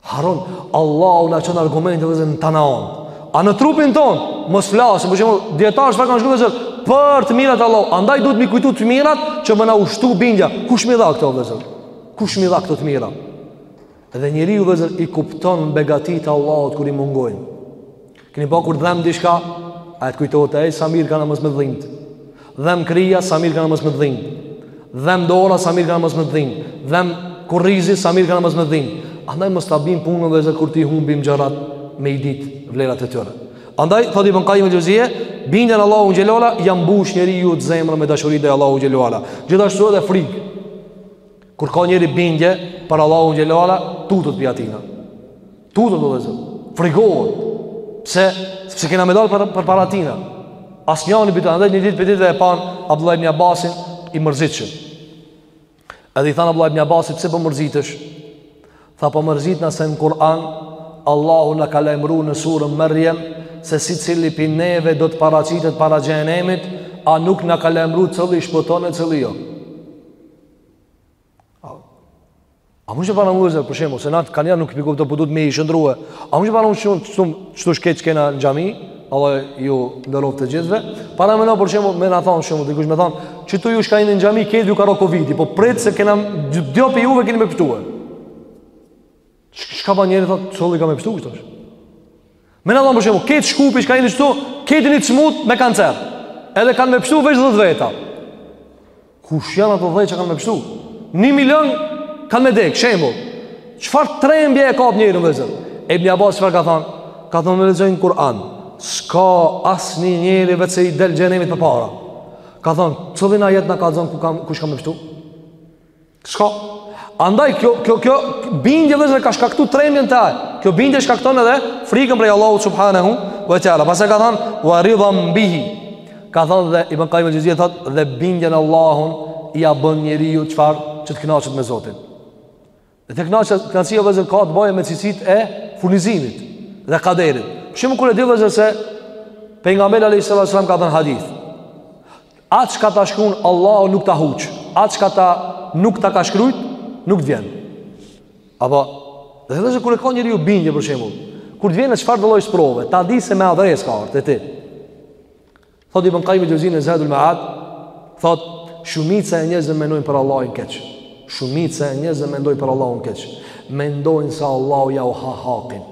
Haron, Allahu na çon argumente vllezër n'tanë anë. A në trupin ton, mos flasim, për shembull, dijetarët çfarë kanë shkruar për të mirat Allahut. Andaj duhet mi kujtu të mirat që me na u shtu bindja. Kush mi dha këto vëllezër? Kush mi dha këto të mira? Dhe njeriu vllezër i kupton begatitë e Allahut kur i mungojnë. Keni pa kur dhem diçka, a e t'kujtohet ai sa mirë kanë mos me dhimbë. Dhem kryja sa mirë kanë mos me dhimbë. Dhem dora sa mirë kanë mos me dhimbë. Dhem kurrizi sa mirë kanë mos me dhimbë. Andaj mos ta bim punën vllezër kur ti humbim gjërat me i dit vlerat e tyre. Andaj thotë Ibn Qayyim al-Xhevzije, bindja në Allahun xhele ala ja mbush njeriut zemrën me dashurinë e Allahut xhele ala. Gjithashtu edhe frikë. Kur ka njeriu bindje për Allahun xhele ala, tutet pi atina. Tutet vllezër, frigohet. Pse, se kena me dalë për, për para tina. Asnjani pi tanë, andaj një ditë pi dite e panë Abdullah ibn Abbasin i mërzitshëm. Edhe i thanë Abdullah ibn Abbasit, pse po mërzitesh? Tha po mërzitna se në Kur'an, Allahu na ka lajmëru në surën Merjem, se secili pi neve do të paraqitet para xhenemit, a nuk na ka lajmëru cili shpëton e cili jo. A mun e paramenoni vllezër për shembull, se na kaniher nuk pi kuptojmë po duhet me i shndrru. A mun e paramenoni këtu qeta shka kena në xhami, Allahu ju nderoftë gjithëve. Parameno për shembull me na thon shembull dikush me thon, "Qitu ju shka jeni n'xhami, krejt ju ka rrok Covid, po prit se kena dy ilaçe dy pi juve keni me pshtu." Çka bën njeri thotë, cili ka me pështu kështu. Me na thon për shembull, krejt Shkupi që ka një kështu, krejt jeni t'smut me kancer. Edhe kanë me pështu veç 10 veta. Kush janë ato 10 që kanë me pështu? 1 milion kanë me dek, shembull. Çfarë trembje e kap njerin vllezër? Ibn Abbas çfarë ka thënë? Ka thënë në lexojnë Kur'an. S'ka asnjë njeri veç se i del xhehenemi përpara. Ka thënë, cili ajet na kallzon ku ka kush ka me pështu? Çka, andaj kjo, kjo, kjo bindje vllezër ka shkaktu trembjen te ai. Kjo bindje shkakton edhe frikën prej Allahut subhanahu wa ta'ala. Pastaj ka thonë, wa ridham bihi. Ka thonë dhe Ibn Kajim Xhevzije thotë dhe bindja në Allahun ia bën njeriut çfarë që të knaqet me Zotin. Dhe të knaqet, knaqësia vllezër ka të bajë me çështjet e furnizimit dhe kaderit. Shembull kur e di vllezër se Pejgamberi a.s. ka thonë hadith. Atë çka ta shkruan Allahu nuk ta huq. Atë çka ta nuk ta ka shkruajt, nuk të vjen. Apo vllezër kur e ka njeriu bindje për shembull, kur të vjen çfarëdo lloj sprove, ta di se me adresë ka ardhur te ti. Thotë Ibn Kajim el-Xhevzije në Zadul Ma'ad, thotë shumica e njerëzve mendojnë për Allahun keq. Shumica e njerëzve mendojnë për Allahun keq. Mendojnë se Allahu jau ha hakin.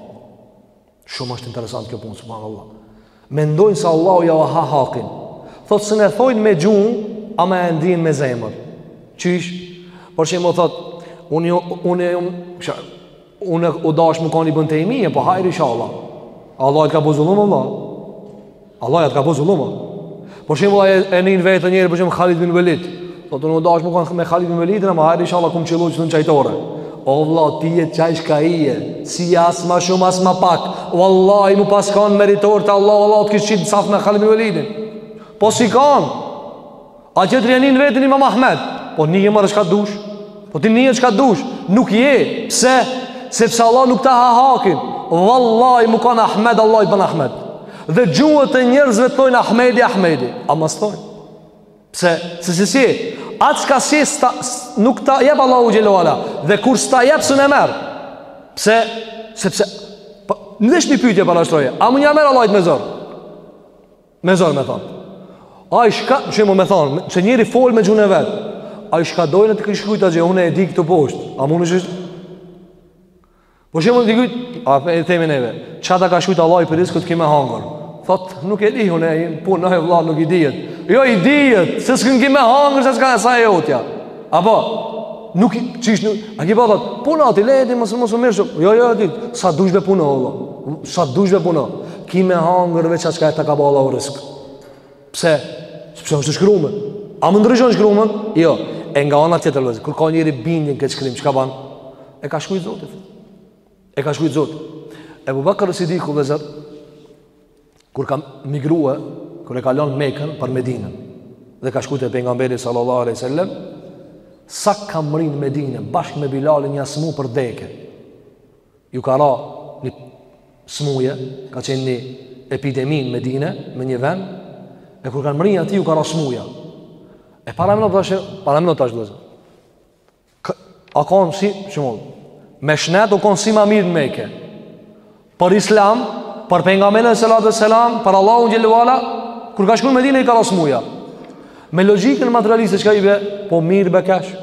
Shumë është interesant kjo punë, subhanallah. Mendojnë se Allahu jau ha hakin. Thot s'un e thojnë me gjuhë, ama e ndin me zemër. Qysh? Për shembull thot, unë jo, unë jam unë u dash me kanë Ibn Tejmije, po hajr inshallah. Allahi t'ka bo zullum Allah. Allah a të ka bo zullum a Për shembull e, e nin veten njeri për shembull Khalid bin Velid thot unë u dash me kanë me Khalid bin Velidin ama hajr inshallah kum qillu qëtu në çajtore O vlla ti je qaj çka je S'je as ma shumë as ma pak Vallahi mu pas kanë meritor te Allahu Allahu të kish qit n'saf me Khalid bin Velidin Po s'je kanë Ai tjetri e nin veten imam Ahmed? Po nije more çka dush Po ti nije çka dush Nuk je Pse? Sepse Allah nuk ta ha hakin Vallahi mu kanë Ahmed Allahi t'bën Ahmed Dhe gjuhët e njerëzve të thojnë Ahmedi Ahmedi Ama s'thojnë Pse? Se s'je se atë çka s'je, nuk ta jep Allahu xhel-le ue ala Dhe kur s'ta jep s'un e merr Pse? Sepse pa, po, N'desh një pytje parashtroje A mun ia merr Allahit me zor Me zor me thon. Ai shka, shembull me thon, se njeri fol me gjuhën e vet. Ai shka dojnë të kishkujt atje, unë e di këtu poshtë. A mund të jesh? Për shembull të kujt, a e themi neve. Çka ta ka shkrujt Allahu prej rizkut ki me hangër. Thot, nuk e di unë, po na e vlla nuk i dihet. Jo i dihet, se s'un ki me hangër se çka s'a e jotja. Apo nuk çish nuk a ke vota po na ti le ti mos mos u mirë jo jo ti sa dush me punë valla sa dush me punë Ki me hangër veç atë çka ta ka ba Allahu rësk. Pse? Sepse është shkrume. A më ndryshon shkrumen? Jo. E nga ana tjetër vllezër. Kur ka njeri bindjen n'këtë shkrim, çka ban? E ka shkrujt Zoti. E ka shkrujt Zoti. Ebu Bakër Sidiku vllezër, kur ka migrue, kur e ka lanë Mekën për Medinën, dhe ka shku te pejgamberi sallallahu alejhi wa sallam, sa ka mrri n'Medine, bashkë me Bilalin jan smu për deke. Ju ka ra një smuje, ka qenë një epidemi në Medine, në një vend, e kur kanë mrri aty, ju ka ra smuja. E paramendo tash, paramendo tash vllezër. A konë si, që mund, me shnet u konë si ma mirë në Meke. Për Islam, për pejgamberin alejhi salatu ve selam, për Allahun xhel-le ve ala, kur ka shku në Medine, i ka ra smuja. Me logikën materialiste, çka i be, po mirë be keshë.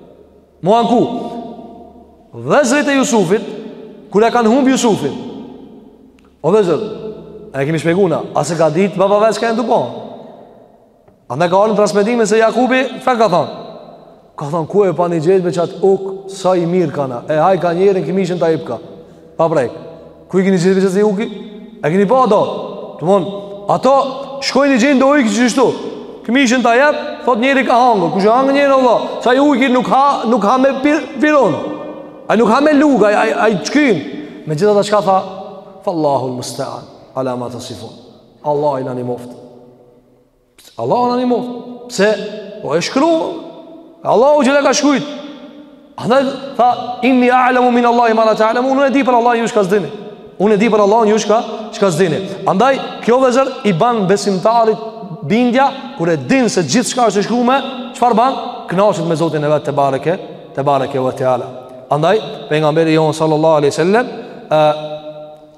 Mu anku Vllezrit e Jusufit kur e kanë humbë Jusufin O vllezër E kemi shpjegu na A s'e ka ditë baba çka jan tu ba Na ka ardh n'transmetime se Jakubi Fe ka thonë Ka thonë ku e paskeni gjetë be qat ujk Sa i mirë kanka E hajka njerin këmishën ta jipka Pa prek. Ku i keni gjetë vllezër ujkin? A keni pa do? Të mon, ato shkojnë i gjejnë do ujq qështu. Këmishën ta jep, thot njerin ka hangër. Qysh e hangër njerin, vallah? Se ai ujki nuk ha, nuk ha me pir, pirun. A nuk ha me lugë, a, a, ai shkyn. Megjithatë çka tha, fa Allahu l-mustean, ala ma tesifun. Allahi na nimoftë. Allahu na nimo. Pse? Po e shkrume. Allahu e ka shkruajt. Andaj tha inni a'lamu min Allahi ma la ta'lamun, unë e di për Allahin ju çka s'dini. Unë e di për Allahin ju çka çka s'dini. Andaj kjo vllezër i ban besimtarit bindja kur e din se gjithçka është e shkruar, çfarë ban? Kënaqet me Zotin e vet tebareke, tebareke ve teala. Andaj pejgamberi jon sallallahu alaihi wasallam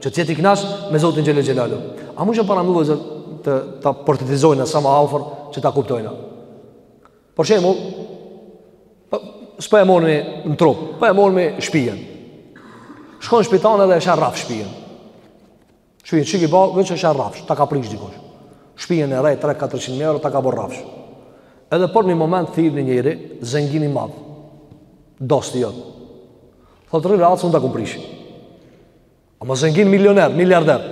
Që të jetë i kënaqur me Zotin xhel-le xhelaluhu. A mund ta paramendojmë, ta portretizojna sa ma afër që ta kuptojna. Për shembull, po, s'po e marrmi në trup, po e marrmi shpijen. Shkon në shpi tane edhe e sheh rrafsh shpijen. Shpijen çi ki ba, veç rrafsh, ta ka prish dikush. Shpijen e re 3-400 mijë euro ta ka bo rrafsh. Edhe për një moment t'thirr ni njeri, zengin i madh. Dosti jot. Thotë rri rahat, unë ta kum prish. Ama zengin milioner, miliarder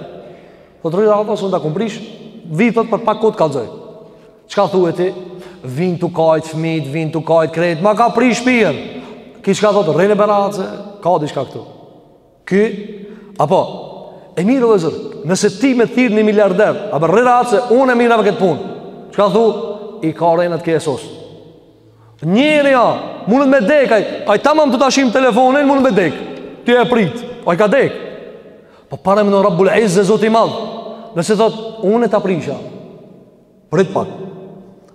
Thotë rri rahat, se unë ta kum prish Vi thot për pak kur t'kallzoj Çka thue ti? Vijn tu kajt fmijt, vijn tu kajt krejt Ma ka prish shpijen Ky çka thotë, rri be rahat se ka diçka këtu Ky, a po E mirë vllezër, nëse ty me t'thirrë një miliarder A be rri rahat se unë merrna me këtë punë Qka thu? I ka rrëjnë atë kje e sosë Njeri ja, mundet me dek, aj, aj tamam të të ashim telefonin, mundet me dek. Ti e prit, aj ka dek. Po paramendo Rabbul izze, Zoti i madh. Nëse thot, unë e ta prisha. Prit pak.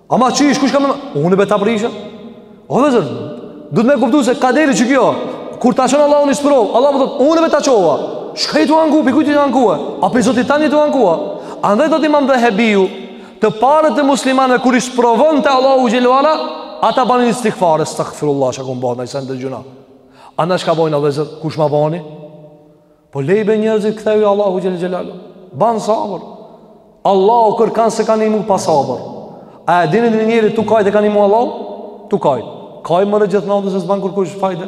Ama qysh, kush ka me ma? Unë vetë ta prisha. O vllezër, duhet me kuptu se kaderi që kjo, kur ta çon Allahu ni sprovë, Allahu thot, unë vetë ta çova. Çka je tu anku, pi kujt tu ankue? A për zotit tan je tu ankue? Andaj thotë imam Dhehebiju, Të parët e muslimanëve kur i sprovonte Allahu xhele ue ala, ata banin istighfar, astaghfirullah, çka kum bo naj sen te gjunah. A na çka bojna vllezër kush ma bani? Po lej be njerëzit ktheju Allahut xhele xhelaluhu. Ban sabër. Allahu kërkan s'e ka nimu pa sabër. A e dini një njeri tu kajt e ka nimu Allahu? Tu kajt. Kaj more gjithë natën se s'ban kurkush fajde.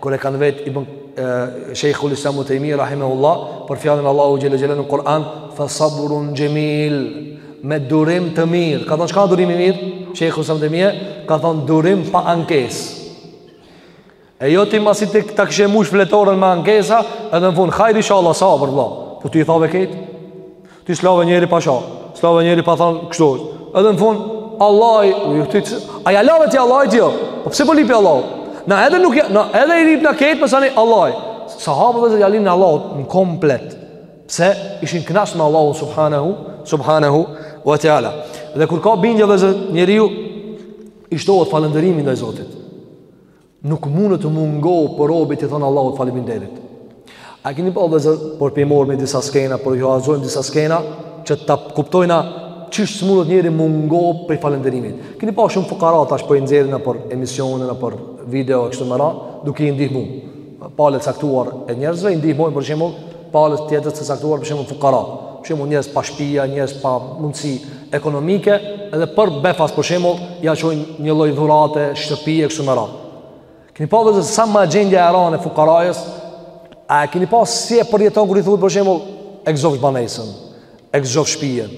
kur e kanë vet Ibn Sheikhul Islam Ibn Tejmije rahimahullah për fjalën Allahut xhele xhele në Kur'an fa sabrun jamil me durim të mirë kanë thënë çka durim i mirë Sheikhul Islam Ibn Tejmije ka thënë durim pa ankesë e jo ti masi të ta kishe mush fletorën me ankesa edhe në fund hajr inshallah sabër vëlla po ti i thave kejt Ti s'lave njeri pa sha, s'lave njeri pa thon kështu. Edhe në fund Allah i ju ti a ja lave ti Allahit ti jo. Po pse po lipi Allah? Na edhe nuk na edhe i ripna kejt masanej Allah. Sahabët ja linin Allahut në komplet. Pse ishin kënaqë me Allahun subhanahu subhanahu wa taala. Dhe kur ka bindje vllezër njeriu i shtohet falënderimi ndaj Zotit. Nuk mundet m'u ngop robi tu i thonë Allahut faliminderit. A keni pa vllezër, po po i marrim disa skena, po huazojmë disa skena, që ta kuptojna qysh s'mundet njeri m'u ngop prej falenderimit. Keni pa shumë fukara tash po i nxjerrin, nëpër emisione, apo video, kështu me radhë, duke i ndihmu. Palë e caktuar e njerëzve, i ndihmojnë për shembull, palës tjetër të caktuar për shembull fukara. Për shembull njerëz pa shpia, njerëz pa mundësi, ekonomike edhe për befas për shembull ja çojnë një lloj dhurate shtëpi e kështu me radhë. Keni pa vllezër sa ma gjendja e ranë e fukarajës, a e keni pa si e përjeton kur i thotë për shembull e gëzofsh banesën, e gëzofsh shpinë.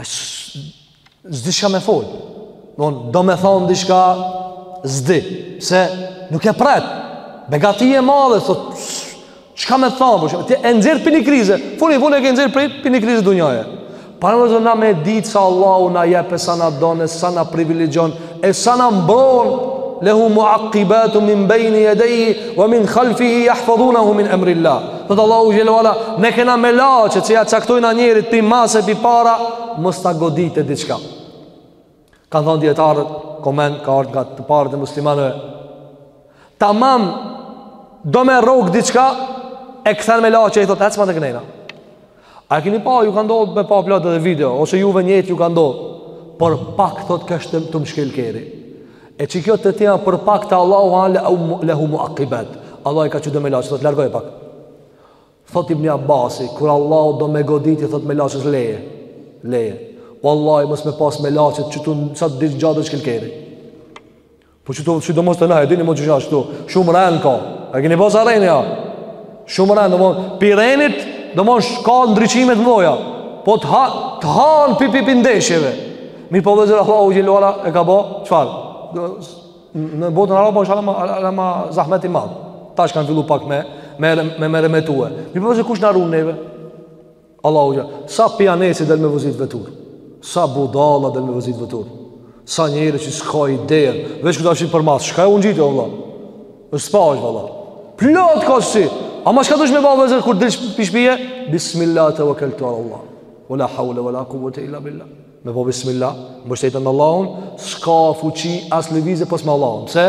Ai s'di çka me fol. Don do me thon diçka s'di, se nuk e pret. Begati e madhe thot Çka me thanë, për shembull, ti e nxjerr pi një krize, funi, funi e ke nxjerr pi, pi një krize dunjaje. Paramendo na me ditë sa Allahu na jep, sa na don, sa na privilegjon, e sa na mbron, lehu muakkibatun min bejni jedejhi, wa min khalfihi jahfadhunahu min emrilah. Thotë Allahu xhele ue ala, ne kena melaqe që ja caktojna njerit, pi masë, pi para, mos ta goditë diçka. Kanë thënë dijetarët, koment ka ardhë nga të parët e muslimanëve, tamam do me rrokë diçka, e kthen melaqe i thotë, ec ma të knejna. A e kini pa, ju ka ndodhë me pa plot edhe video, ose juve njëjtë ju ka ndodhë, për pak thotë kështë të më shkel kerri. E qikjo të tjena për pak te Allahu a lehu muakibat, Allahu i ka çu do melaqe thotë, largoje pak. Thot Ibn Abasi, kur Allahu do me godit, i thot melaqes leje. Leje. Vallahi, mos me pas melaqet, qëtu sa ditë gja të shkel kerri. Po qëtu sidomos te na, e dini mo qysh ashtë ktu, shumë ren ka. E kini pa sa ren, ja. Shumë ren, domethon, pi renit, domethon, ka ndryshime t'mdhoja. Po të, ha, të hanë pi pi pi ndeshjeve. Mirëpo vllezër Allahu xhelle ve ala, e ka bo, çfar? Në botën arabe është alama alama zahmet i madh. Tash kanë filluar pak me me me me remetue. Mirëpo kush na run neve? Allahu ja. Sa pijaneci del me vozit vetur. Sa budalla del me vozit vetur. Sa njerëz që s'ka ide, veç këta shin për mas. Çka u ngjit o vëlla? S'e pash vëlla. Plot kësi. Ama çka dush me ba vllezër kur dilsh pi shpije? Bismillah tevekkeltu ala Allah. Ve la havle, ve la kuvvete illa billah. Me po bismillah, mbështetem në Allahun, s'ka fuqi as lëvizje pos me Allahun. Pse?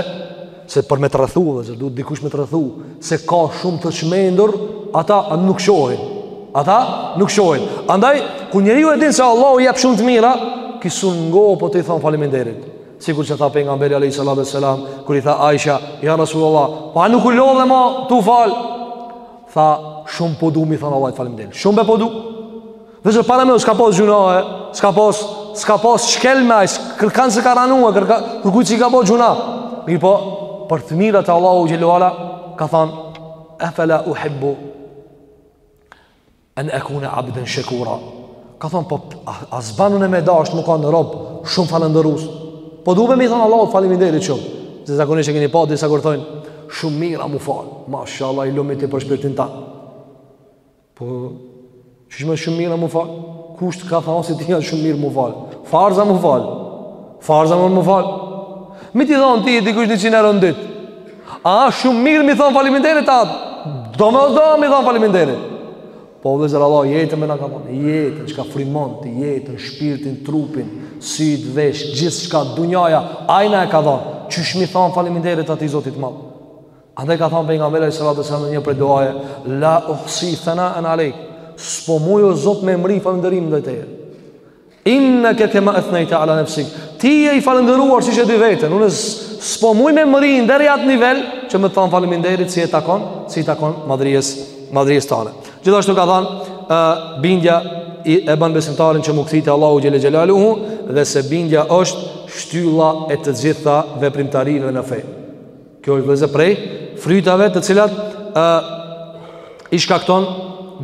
Se për me të rrethu, vllezër, duhet dikush me të rrethu, se ka shumë të çmendur, ata nuk shohin. Ata nuk shohin. Andaj, kur njeriu e din se Allahu jep shumë të mira, ky s'u ngop tu i thonë faliminderit. Sikur që tha pejgamberi a.s. Kur i tha Aisha, ja Rasulullah, pa po nuk u lodhe ma, tu fal. Tha, shumë po du mi thonë Allahit faliminderit. Shumë be po du. Dhe që pejgamberi s'ka pas gjunahe, s'ka pas, s'ka pas shkel me ajs, kërkan se ka ranua, kërka, kërku që i ka pas gjuna. Mirëpo, për të mirat e Allahut xhelle ve ala, ka thanë, e fela uhibbu en ekune abden shekura. Ka thanë, po, a, a s'ban unë me dashtë me kanë rob, shumë falënderus. Po due me i thanë Allahu, faliminderit shumë. Se zakonisht e keni pa, disa kur thonë, shumë mirë a mu falë, mashallah i lumti për shpirtin tan. Po, qysh me shumë mirë a mu falë? Kush t'ka tha se t'janë shumë mirë mu falë? Farz a mu falë. Farz a mu falë. Me t'i dhonë ty dikush njëqind euro n'ditë. A shumë mirë mi thonë faliminderit a? Do me do mi thonë faliminderit. Po vllezër Allahu, jetën na e ka dhonë. Jetën, çka frymon ti jetën, shpirtin, trupin, syt, vesh, gjithçka dunjaja, ai na e ka dhonë. Qysh mi thonë faliminderit atij zotit madhë? Andaj ka thënë pejgamberi alayhi salatu wasallam në një prej duaje, la uhsi thana'an alayk. S'po muj o Zot me mri falënderim ndaj teje. Innaka kama athnayta ala nafsik. Ti je i falënderuar siç e di veten. Unë s'po muj me mri deri atë nivel që me than faleminderit si i takon, si i takon madhries, madhries tane. Gjithashtu ka thënë uh, bindja e ban besimtarin që m'u kthy te Allahu xhele xhelaluhu dhe se bindja është shtylla e të gjitha veprimtarive në fe. Kjo është vëllezër prej frytave të cilat ë i shkakton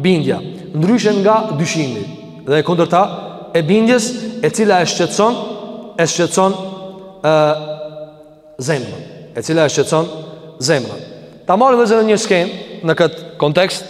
bindja. Ndryshe nga dyshimi dhe e kundërta e bindjes, e cila e shqetëson, e shqetëson ë zemrën, e cila e shqetëson zemrën. Ta marrim vëllezër një skenë në këtë kontekst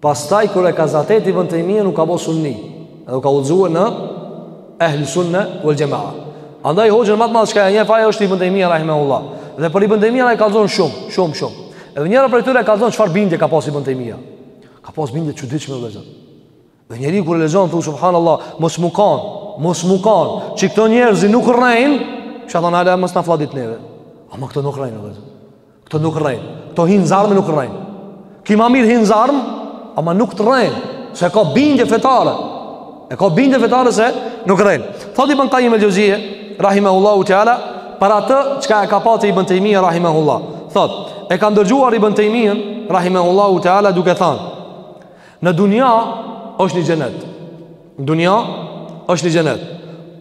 Pastaj kur e ka zatet Ibn Taymijan u ka bë sunni, edhe u ka udhëzuar në Ehl Sunne wal Jamaa. Andaj hoxhën më të madh çka e njeh ai është Ibn Taymija rahimahullah. Dhe për Ibn Taymija ai kallzon shumë, shumë, shumë. Edhe njëra prej tyre kallzon çfarë bindje ka pas Ibn Taymija. Ka pas bindje t'çuditshme vëllazër. Dhe njeriu kur e lexon thu subhanallah mos me kan, mos me kan, çi këto njerëz nuk rrejnë, çfarë thonë ala mos na flladit neve. Ama këto nuk rrejnë vëllazër. Këto nuk rrejnë. Këto hin n'zarm nuk rrejnë. Ki ma mirë hin n'zarm, ama nuk të rren. Se ka bindje fetare. E ka bindje fetare se nuk rrejnë. Thot Ibn Kajim el-Xheuzije, rahimehullahu teala, për atë çka e ka pa te Ibn Taymija, rahimehullah. Thot, e kam dëgjuar Ibn Taymijën, rahimehullahu teala, duke thanë. Në dunja është një xhenet. Në dunja është një xhenet.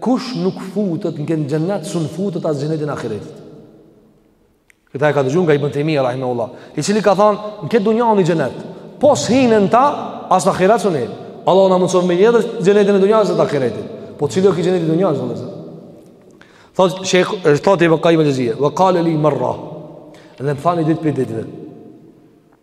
Kush nuk futet n'kët xhenet, s'un futet as n'xhenetin e ahiretit. Këta e ka dëgju nga Ibn Taymija, rahimehullah, i cili ka thanë, në këtë dunja o ni xhenet, po s'hine në ta, as në ahiret s'hin. Allahu na mundësoftë me jetu xhenetin e dunjas e të ahiretit. Po cili o ki xheneti i dunjas vëllezër. Thot, shekë, është thot Ibn Kajim el-Xheuzije, ve kale li merra, dhe më tha ni ditë prej ditëve.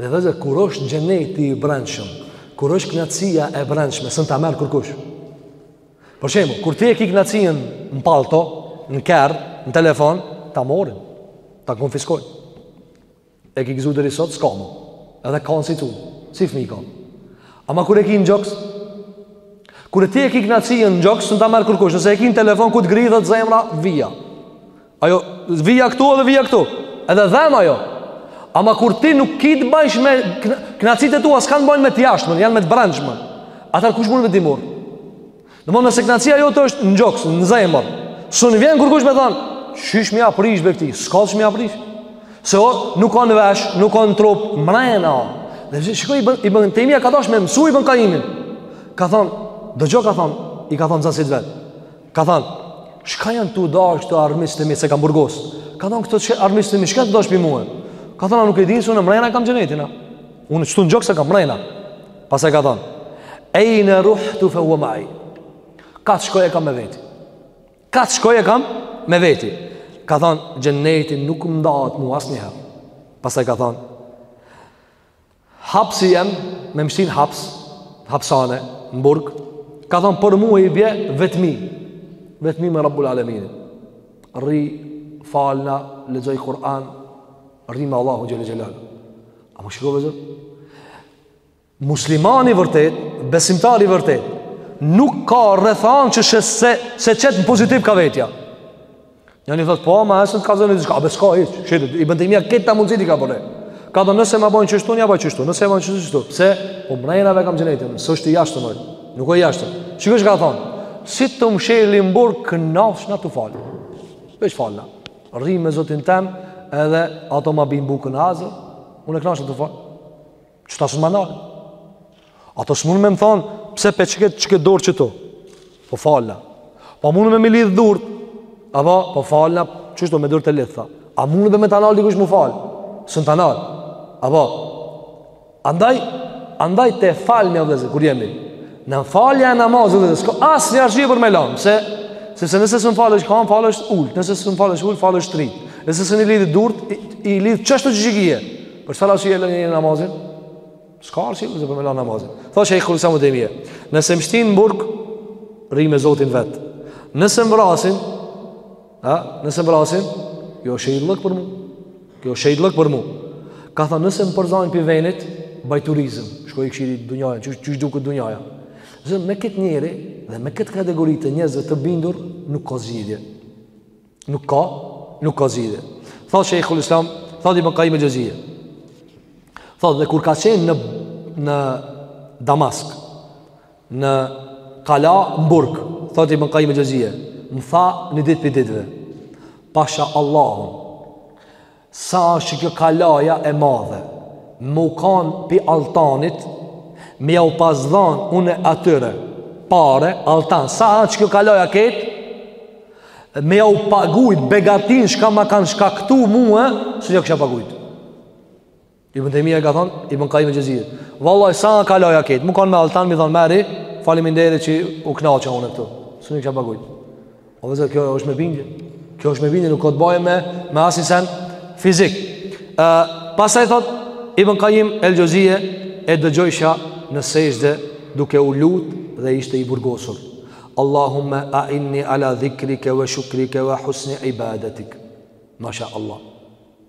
Dhe vëllezër, kur është xheneti i brendshëm, kur është knaqsia e brendshme, s'un ta merr kurkush. Për shembull, kur ti e ki knaqsinë në pallto, në kerr, në telefon, ta morin, ta konfiskojnë. E ki gëzu deri sot, s'ka mo. Edhe kan si tu, si fmi kan. Ama kur e ki në gjoks, kur ti e ki knaqsinë në gjoks, s'un ta merr kurkush, nëse e ki në telefon, kur të gridhet zemra, vija. Ajo vija këtu edhe vija këtu. Edhe dhem ajo. Ama kur ti nuk ki të bajsh me knaqsitë e tua, s'kan të bajnë me të jashtmen, janë me të brendshmen. Atëherë kush mund me t'i marr? Domethënë nëse knaqsia jote është në gjoks, në zemër. S'un vjen kurkush me thanë, qysh me ia prish be këti, s'ka qysh me ia prish. Se o, nuk o në vesh, nuk o në trup, mrena. Dhe shiko, Ibn, Ibn Taymija ka dash me mësu, Ibn Kajimin. Ka thonë, dëgjo ka thonë, i ka thonë nxansit vet. Ka thanë, shka janë tu dashtë kta armiqtë e mi se m'kanë burgos? Ka thonë këta armiqtë e mi shka janë tu dashtë prej mue? Ka thonë a nuk e dinë se unë mrena e kam xhenetin. Unë qëtu në gjoks e kam mrena. Pastaj ka thonë, "Ejna ruhtu fa huwa ma'i." Kah t'shkoj e kam me veti. Kah t'shkoj e kam me veti. Ka thanë, "Xheneti nuk më dahet mu asnjëherë." Pastaj ka thonë, Hapsi jem, me më shti n' haps, hapsane, në burg, ka thanë për mu i bje vetëmi, vetëmi me Rabbul Alamin. Rri, falna, lexoj Kur'an, rri me Allahun xhele xhelaluhu. A po shikoni, vllezër? Muslimani i vërtetë, besimtari i vërtetë, nuk ka rrethanë që s'e, s'e qet në pozitiv kah vetja. Njani thotë po, ma është të kallzojmë diçka, apo s'ka hiç. Shit, i bën timia këta mundësi t'i ka bënë. Ka thonë nëse ma bon qështu ja bëj qështu, nëse ma bon qështu qështu. Pse? Po mrena e kam xhenetin, s'është i jashtëm ai. Nuk është i jashtëm. Shiko çka thotë? Si t'më mshelin n'burg knaqna tu fal. Veç falna. Rri me Zotin tëm, edhe ato ma bin bukën hazër. Unë knaqna tu fal. Qëta s'un ta nalë. Ata s'mun me më thonë, pse p'e çon këtë, çon këtë dorë qëtu? Po falna. Po mund me m'i lidhë durt? A po, po falna, qështu me durt e lidhta. A mund me të nalë dikush m'u falë? S'un të nalë. A po, andaj, andaj te falja, vllezër, kur jemi. Te falja e namazit, vllezër, s'ka asnjë arsye për me lanë, se, se se nëse s'un falesh n'kamë, falesh ulë, nëse s'un falesh ulë, falesh shtri. Nëse s'un i lidh durt, i, i lidh qështu që që Për çfarë arsye e lanë namazin? S'ka arsye për me lanë namazin. Thoshte ai, kurse Ibën Tejmije. Nëse më shtin burg, rri me Zotin vet. Nëse më vrasin, ha, nëse më vrasin, kjo shehidllëk për mua. Kjo shehidllëk për mua. Ka thanë nëse më përzanë pi venit, baj turizëm, shkoj e kshyri dunjanë, qysh duket dunjaja. Dmth me këtë njeri dhe me këtë kategori të njerëzve të bindur, nuk ka zgjidhje. Nuk ka, nuk ka zgjidhje. Tha Shejkhul Islam, tha Ibn Kajjim el-Xhevzije. Tha dhe kur ka qenë në në Damask, në kala n'burg, tha Ibn Kajjim el-Xhevzije, më tha një ditë prej ditëve. Pasha Allahun. Sa është kjo kalaja e madhe Me u kanë pi altanit Me jau pas dhanë unë atyre Pare, altan Sa është kjo kalaja krejt Me jau pagujt begatinë Shka ma kanë shkaktu mue S'un ja kisha pagujt Ibn Taymija ka thon, Ibn Qayyim al-Jawzije. Wallahi sa kalaja kët mu kon me altan më thon merri, faleminderit që u kënaqa unë këtu. S'un e kisha pagujt. O vllezër kjo është me bindje. Kjo është me bindje, nuk ka të bëjë me me asnjë sen fizik. Ë, pastaj thot Ibn Qayyim al-Jawzije e dëgjojsha në sejdë duke u lut dhe ishte i burgosur. Allahumma a'inni ala dhikrika wa shukrika wa husni ibadatik. Masha Allah.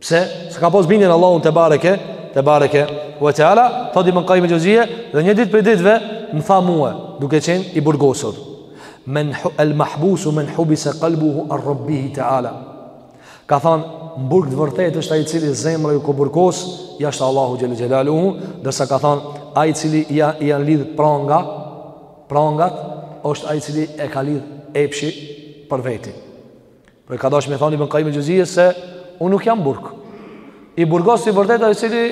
Pse? Se ka pas bindjen n'Allahun tebareke, tebareke ue teala, thot Ibn Qayyim al-Jawzije, dhe një ditë prej ditëve, më tha mue, duke qenë i burgosur. Men el mahbusu men hubise kalbuhu an rabbihi teala. Ka than, m'burg të vërtetë është ai cili zemra ju ko burgos, jashtë Allahut xhele xhelaluhu, ndërsa ka than, ai cili ja, i janë lidhë pranga, prangat, është ai cili e ka lidhë epshi për veti. Po e ka dasht me thanë Ibn Qayyim al-Jawzije se unë nuk jam n'burg. I burgosi i vërtetë ai cili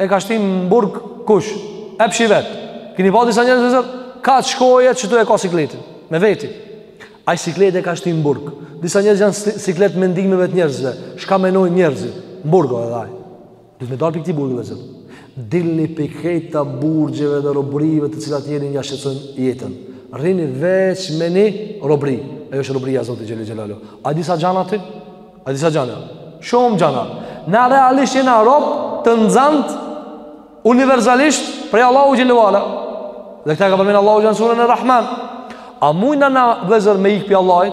e ka shti m'burg kush? Epshi vet. Keni pa disa njerëz që kah të shkojë qatu e ka sikletin me veti. Ai siklet e ka shti në burg. Disa njerëz janë siklet mendimeve të njerëzve, çka mendojnë njerëzit. M'burg o edhe ai. Duhet me dal pi këtij burgu vllezër. Dilni pi këta burgjeve dhe robrive të cilat jeni ja shqetësojnë jetën. Rrini veç me një robri. Ajo është robria e Zotit xhele xhelaluhu. A di sa gjana ti? A di sa gjana? Shumë gjana. Na realisht jena rob të nxant universalisht prej Allahut xhele ue ala. Dhe këta e ka përmen Allahu xhele n'suren Rahman. A mujna na vllezër me ik pi Allahit?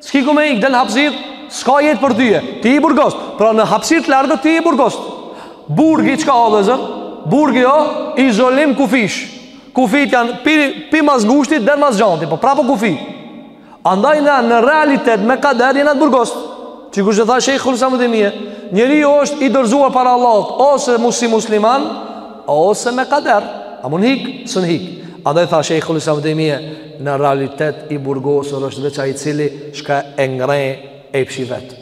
S'ki ku me ik, del n'hapësirë, s'ka jetë për tyje. Ti i burgost. Pra në hapësirë të largët ti i burgost. Burgi çka o vllezër? Burgi o izolim kufish. Kufijt janë pi, pi ma s'ngushti der ma s'gjanti, po prap o kufi. Andaj na në realitet me kader jena të burgost. Sikurse tha Sheikh ul-Islam Tejmije, njeriu është i dorëzuar para Allahut ose mu si musliman ose me kader. A mund hik, s'un hik. Andaj tha Sheikh ul-Islam Tejmije, Në realitet i burgosur është veç ai cili çka e ngre epshi vet.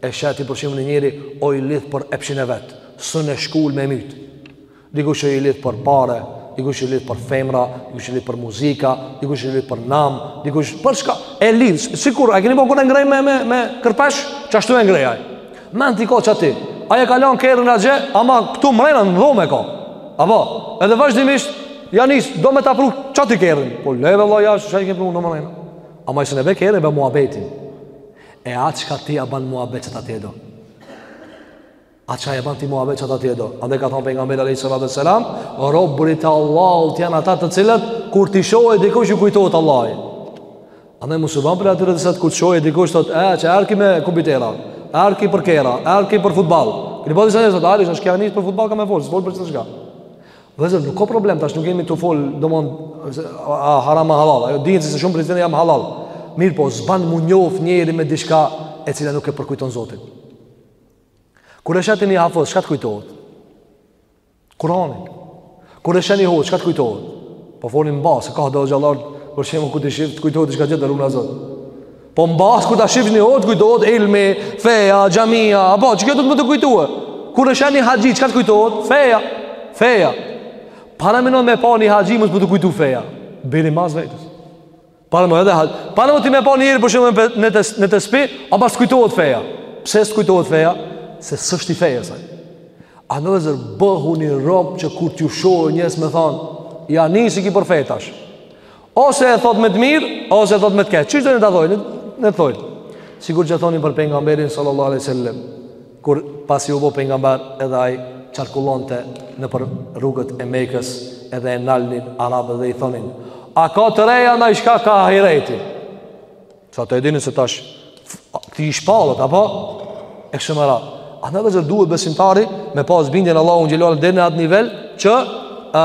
E sheh ti për shembull një njeri o i lidh për epshin e vet, s'un e shkul me myt. Dikush që i lidh për pare, dikush i lidh për femra, dikush i lidh për muzika, dikush i lidh për nam, dikush për çka e lidh, sikur a keni pa kur e ngre me me me kërpesh, qashtu e ngre ai. Ment i ka qaty Ai e ka lanë kerrin atje Ama këtu mrena në dhomë ka Apo Edhe vazhdimisht ja nis do me ta pru qaty kerrin Po le ve vlla ja që shajnë ke pru mrena Ama ai s'un e bje kerrin bje muhabetin E atë çka ti ja ban muhabet qata ti e do A çka ja ban ti muhabet qata ti e do Andaj ka thonë pejgamberi alejhi salatu ue selam Robërit e Allahut janë ata të cilët Kur t'i shohë dikush ju kujtohet Allahi Andaj mos u bën prej atyre që sa t'ju shohë dikush thotë, "A qe ardh ki me kompjutera, ardh ki për kerra, ardh ki për futboll." Keni bëu disa njerëz thotë, "Ali është ki ja nis për futboll ka me fol, s'fol për çdo gjë." Vllezër, nuk ka problem tash, nuk jemi tu fol, domethon a haram a halal. Ajo dihet se shumë prej tyre janë halal. Mirëpo, s'ban mu njof njeri me diçka e cila nuk e përkujton Zotin. Kur e sheh ti një hafëz, shka të kujtohet? Kur'anin. Kur e sheh një hoxhë, çka të kujtohet? Po folim n'bazë, se ka do hoxhallarë, për shembull kur t'i shif, të kujtohet diçka tjetër runa zot. Po n'bazë, kur ta shif një hoxhë, kujtohet ilmi, feja, xhamia, apo çka do të më të kujtohet? Kur e sheh një haxhi, çka të kujtohet? Feja. Feja. Paramendo me pa një haxhi mos me t'u kujtu feja. Bëri mas vetes. Paramendo edhe hal. Paramendo ti me pa një njeri për shembull në në në te shpi, apo s't kujtohet feja. Pse s'kujtohet feja? Se s'është i fejes ai. Andaj vllezër bëhuni rob që kur t'ju shohë njerëz me thanë, ja nisi ki për fe tash. Ose e thot me të mirë, ose e thot me të keq. Qysh do le të thojnë. Le të thojnë. Sikur që thonin për pejgamberin sallallahu alai sallam. kur pasi u bë pejgamber edhe ai qarkullonte nëpër rrugët e Mekës edhe e nalnin arabët dhe i thonin a ka të reja naj shka ka ahireti se ata e dinin se tash këtij i shpallet apo e kështu me radhë andaj vllezër duhet besimtari me pas bindjen n'Allahun xhele ve ala deri në atë nivel që a,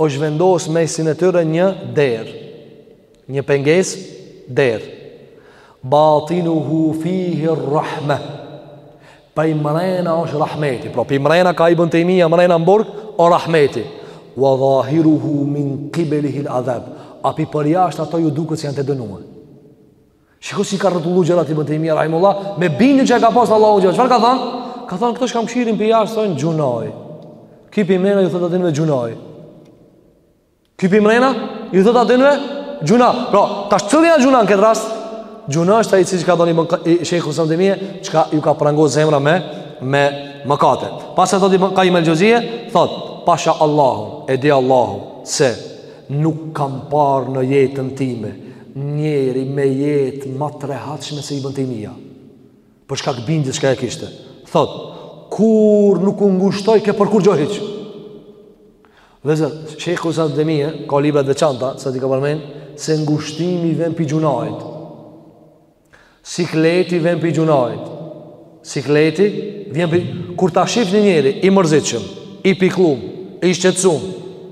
Osht vendos n'mesin e tyre një derë Një pengesë derë Batinuhu fihi rrahme Pi mrena është rahmeti Pra pi mrena ka Ibn Tejmija mrena m'burg O rahmeti Wa dhahiruhu min kibelihil adhab A pi përjasht ato ju duket që janë të dënuar Shiko si ka rrotullu gjërat Ibn Tejmija Rahimullah Me bindjen që e ka pas n'Allahun xhele Çfarë ka thonë? Ka thonë këto shka m'shohin përjashtë Thonë gjunah Ki pi mrena ju thot atyne gjunah Ki pi mrena ju thot atyne gjunah Pra, tash cilët janë gjunah në këtë rast Gjunah është ai i cili që ka thonë Ibn shejhul islam Tejmije Çka ju ka prangu zemra me Me mëkate Pasi thot Ibn Kajim el Xheuzije Thot, pasha Allahu, e di Allahu Se nuk kam parë në jetën time njeri me jetë ma të rehatshme se Ibn Tejmija. Për shkak bindjes shka e kishte. Thot, kurrë nuk u ngushtojke për kurgjo hiq. Vllezër, shejhul islam Tejmije, ka libra t'veçanta, sa t'i ka përmen, se ngushtimi vjen pi gjunahit. Sikleti vjen pi gjunahit Sikleti vjen pi Kur ta shif një njeri i mërzitshëm, I pikllum I shqetsum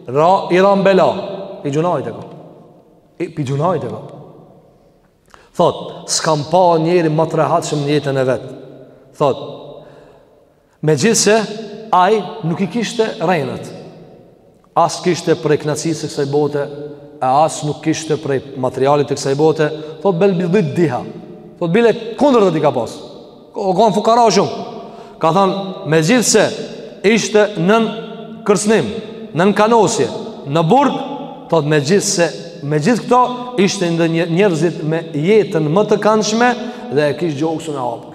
ra, I ra n'bela Pi gjunahit e ka Pi gjunahit e ka Thot, s'kam pa njeri ma të rehatshëm në jetën e vet. Thot, Megjithëse ai nuk i kishte rrethanat As kishte prej knaqsisë së kësaj bote E as nuk kishte prej materialit të kësaj bote Thot bel bidit diha Thot bile e kundërta e ti ka pas O konë fukara shumë Ka thonë me gjithë se ishte nën kërcnim Nën kanosje Në burg Thot me gjithë se Me gjithë këto ishte ndër njerëzit me jetën më të këndshme Dhe e kishte gjoksin e hapët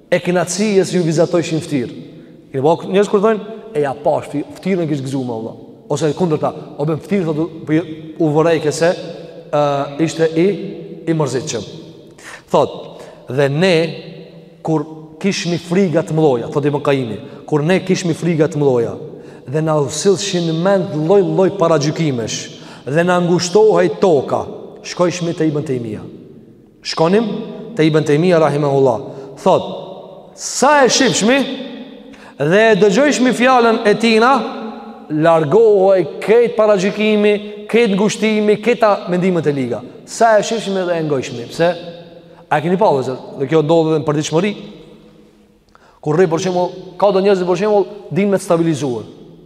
E kënaqësisë ju vizatojshin n'ftyrë. I vak njerëz kur thonë e ja pash ftyrën kish gëzu vallah. Ose e kundërta, o be n'ftyrë thotë u vërejke se uh, ishte i i mërzitshëm. Thot, dhe ne kur kishmi friga të mëdha, thotë Ibn Qayimi, kur ne kishmi friga të mëdha dhe na u sillshin n'mend lloj-lloj paragjykimesh dhe na ngushtohej toka, shkojshmi te Ibn Taymija. Shkonim te Ibn Taymija rahimahullah. Thot, sa e shifshmi dhe e dëgjojshmi fjalën e tina, largohej krejt paragjykimi, krejt ngushtimi, krejt mendimet e liga. Sa e shifshmi dhe e ngojshmi, pse? A keni pa vllezër, dhe kjo ndodh edhe në përditshmëri. Kur rri për shembull, ka do njerëz për shembull din me të stabilizu.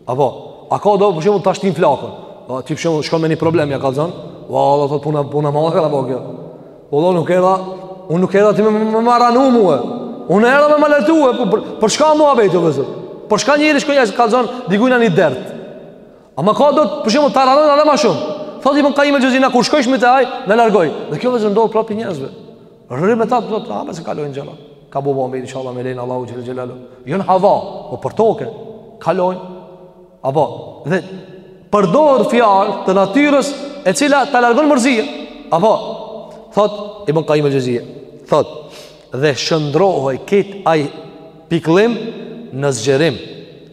Apo, a ka do për shembull ta shtin flakën. Po ti për shembull shkon me një problem ja kallzon. Vallah thot puna puna më ka ra kjo. Po do nuk erdha, unë nuk erdha ti me më marru mua. Unë erdha me ma lehtsu, po për, për çka mua vetë vllezër. Për çka njeri shkon ja kallzon dikujna një dert. Ama ka do për shembull ta randon edhe më shumë. Thot Ibn Kajim el Xheuzija kur shkojshmi te ai, na largohej. Dhe kjo vllezër ndodh prej njerëzve. Rri me ta të thotë, ama se kalojnë gjëra. Ka bo bohet mirë, inshallah, me lejen e Allahut xhel-le xhelaluhu. Jo në hava, o po për toke, kalojnë. Apo, dhe përdor fjalë të natyres e cila ta largon mërzien. Apo, thot, Ibn Kajim el Xheuzije. Thot, dhe shndërrohej krejt ai pikllim në zgjerim.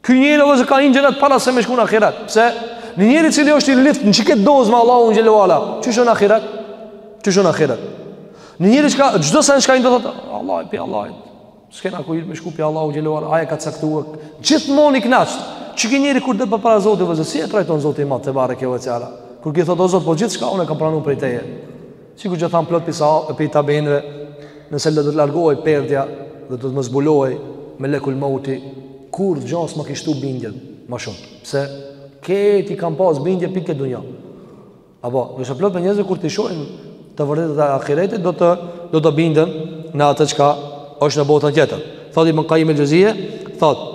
Ky njeri vllezër ka një gjenet para se me shku në ahiret Pse? Një njeri cili është i lidht në qetë dozë me Allahun xhel-le ve ala Qysh në ahiret? Qysh në ahiret? Një njeri që ka çdo sen çka i ndodh thotë Allahi pi Allahi S'kena ku me shku pi Allahut xhel-le ve ala Ai e ka caktu e Gjithmonë i knaqt Qiky njeri kur del përpara Zotit vllezër Si e trajton Zoti i madh tebareke ve teala Kur ky thotë o Zot po gjithçka unë e kam pranu prej teje Sikur ç'kanë thanë plot pi sahabve pi tabiinve, nëse do të largohej perdja dhe do të më zbulohej melekul mauti, kurgja s'më kish shtu bindjen më shumë. Pse këte e kam pas bindje pi kësaj dunja. Apo, kurse plot prej njerëzve kur t'i shohin të vërtetat e ahiretit do të do të binden në atë çka është në botën tjetër. Thotë Ibn Qayyim el-Juzeyy, thotë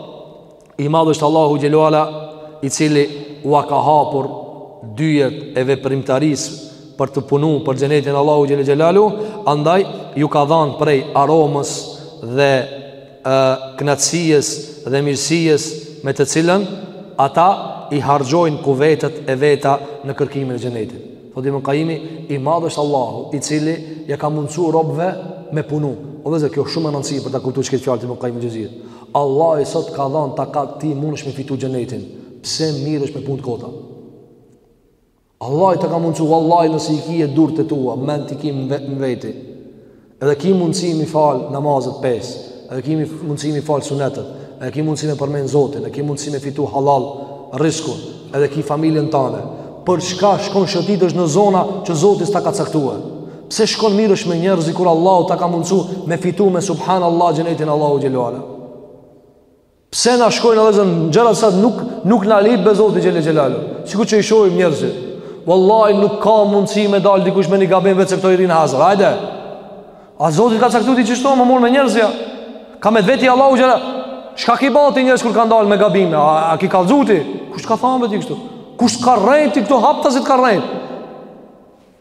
I madh është Allahu xhele ala i cili ua ka hapur dyert e veprimtarisë për të punuar për xhenetin Allahu xhele xhelalu, andaj ju ka dhënë prej aromës dhe kënaqësisë dhe mirësisë me të cilën ata i harxojnë kuvetet e veta në kërkimin e xhenetit. Thotë Ibn Kajimi, i madh është Allahu, i cili ja ka mundësu robëve me punu. O vllezër kjo shumë me rëndësi për ta kuptuar qëkëtë fjalë t'Ibn Kajimi Xhevzit. Allahi sot ka dhanë takat ti mundesh me fitu xhenetin Pse merresh me punë të kota Allahi ta ka mundësu Allahi nëse i ki durt e tua Ment i ki n'veti Edhe ki mundësi mi falë namazet pesë Edhe ki mundësi mi falë sunetet Edhe ki mundësi me përmen zotin Edhe ki mundësi me fitu halal rriskun Edhe ki familjen tane Për shka shkon shëtitesh në zona që zoti s'ta ka caktuar Pse shkon merresh me njerëz kur Allahu ta ka mundësu me fitu me subhanallah xhenetin Allahu xhele ala. Pse na shkojmë vllezën në gjëra sa nuk, nuk na lejtë be Zoti xhele xhelalu. Sikur që i shohim njerëzit. Vallahi nuk ka mundësi me dalë dikush me një gabim vetëm se këta i rrinë hazër. Hajde. A Zoti t'ka caktu ty qështu me u marrë me njerëz a. Ka me t'vet Allahu xhele. Shka ki ba ti njerëz kur kanë dalë me gabime? A, a ki kallzu ti? Kush ka than me t'vet kështu? Kush t'ka rrejt këtu haptazi të ka rrejt?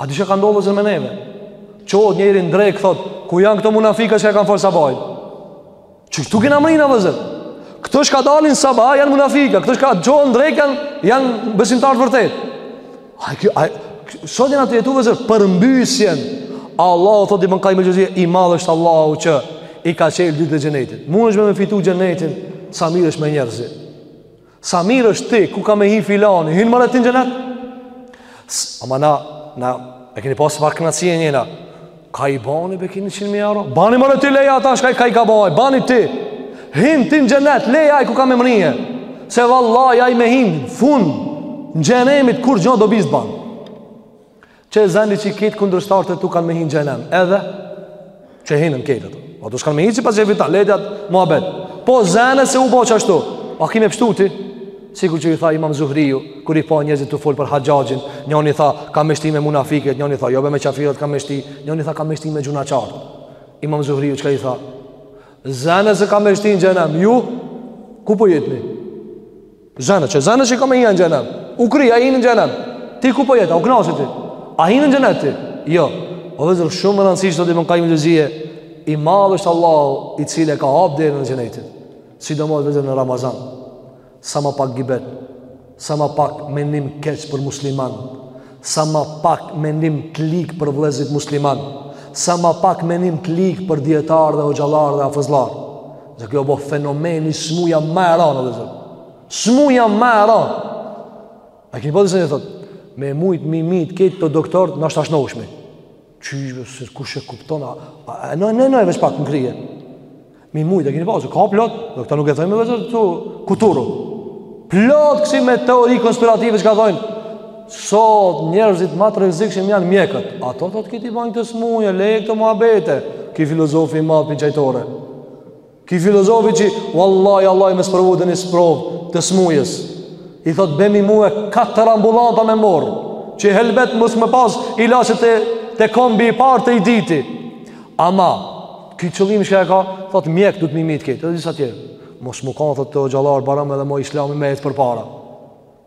A di çka ka ndodhë vllezër me neve? Çohet njëri në drekë, thot, ku janë këta munafika që e kanë falë sabahin? Qëtu kena mrri na vllezër? Këta shka dalin sabah janë munafika, këta shka çohen në drekë janë, janë besimtarë të vërtet. A, kjo, a, sot jena t'e jetu vllezër, përmbysjen. Allahu, thot Ibn Kajim Xhevzije, i madh është Allahu që i ka çelë dyert e xhenetit. Munesh me me fitu xhenetin, shka merresh me njerëzit. Shka merresh ti, ku ka me hi filani, hin more ti në xhenet? Ama na, na, e keni pa çfarë kënaqësi e njëna, kah i bani be ky njëqind mijë euro? Bani more ti leje atë shka, kah i ka ba ai, bani ti, hin ti në xhenet, leje ai ku ka me mrri, se vallahi, ai me hi n'fund xhenemit, kurgjo dobi s'ban. Qe zane që këta kundërshtarët e tu kanë me hi n'xhenem Edhe Qe hinën këta të O të shkanë me hinë që pas që e fitan Leje atë muhabet Po zane se u bo qashtu A ki me pshtu ti Sikur që i tha imam Zuhriu Kur i pa njerëzit tu folë për Haxhaxhin Njëni tha ka me shti me munafikët Njëni tha jo be me qafirat ka me shti Njëni tha ka me shti me gjynahqarët Imam Zuhriu çka i tha Zane se ka me shti në xhenem Ju Ku po jetni Zane që zane që ka me hi në xhenem U kry, ai hini në xhenem Ti ku po jetë, a u knaqe ti A hine në xhenet ti Jo O vllezër shumë me rëndësi Thotë Ibn Kajim Xhevzije I madh është Allahu I cili i ka hapë dyert e xhenetit Sidomos vllezër në Ramazan Sa ma pak gibet Sa ma pak menim keq për musliman Sa ma pak menim të ligë për vëllezërit musliman, sa ma pak menim të ligë për dijetarë dhe hoxhallarë dhe hafëzllarë. Se kjo u bo fenomeni smuja ma e randë dhe sot. Smuja ma e randë. A keni pa se thotë, me mujt me i myt këta doktorë të na shtashnohemi. Qysh me sirë, kush e kupton, a, a, a, no, no, no, e veç pak në krye. Mi mujtë, e kini pa se ka plot, dhe këta nuk e thojnë veç ashtu kuturu. Plot kësi me teori konspirative çka thojnë, sot njerëzit ma të rezikshim janë mjekët. Ata thotë ke t'i bajnë këto smuje, leji këto muhabete, ky filozofi i madh nëpër çajtore. Ky filozofi që wallahi Allah me sprovu edhe ni sprovë të smujës. I thot bjermi mu katër ambulanta me mor, që helbet mos me pas ilaçe te të kom i pari te i dyti. Ama ky qëllimi çka e ka, thot mjekët duhet me i myt, këta, edhe disa tjerë. Mos me kanë thot këta hoxhallarë barem edhe mo islami me ecë përpara.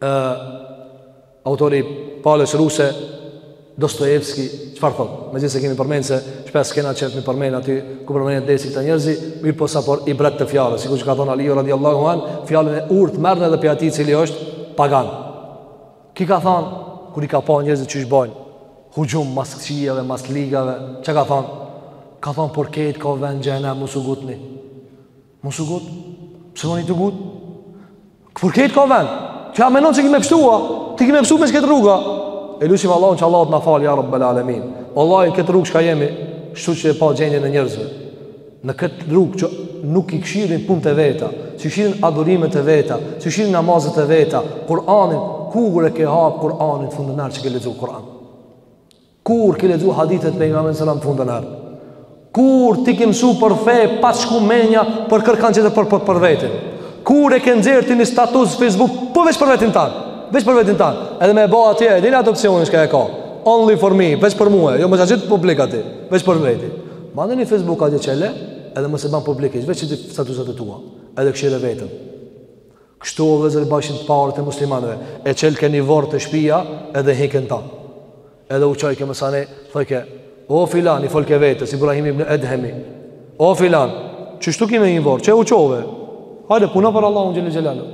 Ë autori i fjalës ruse Dostojevski çfarë thotë? Megjithëse kemi përmend, se shpesh s'kena qejf me përmend aty ku përmendet desi këta njerëz, mirëpo sa për ibret të fjalës, sikur që ka thënë Aliu radiallahu an, fjalën e urtë merrni edhe pej atij i cili është pagan. Ky ka thënë kur i ka pa njerëzit që bajnë hyxhym mas këqijave, mas ligave, çka ka thënë? Ka thënë për krejt ka vend n'xhehenem mos u ngutni. Mos u ngut. Pse vani tu u ngut? Për krejt ka vend. Ti a mendon se ki me pshtu? Ti ki me pshtu me këtë rrugë? E lusim Allahun që Allahu të na fal ya Rabbul Alamin. Wallahi këtë rrugë çka jemi, kështu që e pa gjendjen e njerëzve. Në këtë rrugë që nuk i kqyrin punët e veta, s'i kqyrin adhurimet e veta, s'i kqyrin namazet e veta, Kur'anin, kur e ke hap Kur'anin t'fundit herë që ke lexu Kur'an. Kur ki lexu hadithe të pejgamberit selam t'fundën herë? Kur ti ke mësu për fe pa t'shku menja për kërkan tjetër por, por për vetin? Kur e ke nxjerr ti një status Facebook po veç për vetin tan? Veç për vetin tan. Edhe me e bo atje, e dini atë opsionin çka e ka. Only for me, veç për mua, jo mos a gjithë publik aty, veç për vetin. Maje ni Facebook atje çele, edhe mos e ban publik, veç ti statusat e tua, edhe kqyre veten. Kështu o vëllezër bajshin të parët e muslimanëve, e çelke ni vorr te shpija edhe hinke n'ta. Edhe u çojke masanej, thojke, o filan, i folke vetës, Ibrahim ibn Edhemi, o filan, qeshtu ki me hi n'vorr, qe u çove, hajde, puno për Allahun xhel-le xhelaluhu,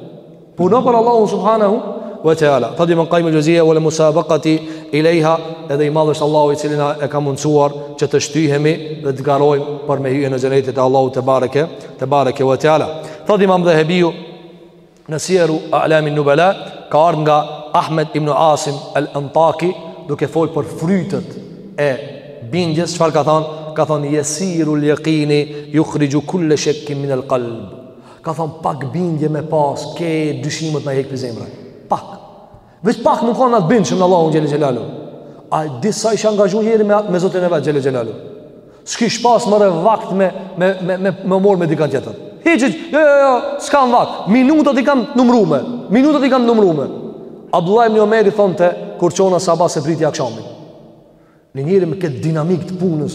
puno për Allahun subhanahu, wa ta'ala. Tadi man qaim al-juziyya wal musabaqati ilayha, edhe i madh është Allahu i cili na e ka mundsuar që të shtyhemi dhe të garojmë për me hyrje në xhenetin e Allahut te bareke Te bareke ve teala. Thot Imam Dhehebiu në Sieru A'lam an-Nubala, ka ardhur nga Ahmed ibn Asim al-Antaki duke fol për frytet e bindjes, çfarë ka thënë? Ka thënë yasiru al-yaqini yukhriju kull shakk min al-qalb. Ka thënë pak bindje me pas krejt dyshimet na i hek pej zemre. Pak. Veç pak me kanë na të bindshëm në Allahun xhele xhelaluhu. A di sa ish angazhu njeri me me Zotin e vet xhele xhelaluhu. S'kish pas more vakt me me me me u marrë me dikant tjetër. Hiç, jo jo jo, s'kam vakt. Minutat i kam numrume. Minutat i kam numrume. Abdullah ibn Omeri thonte kur çona sabah s'e priti akshamin. Ni njeri me këtë dinamik të punës,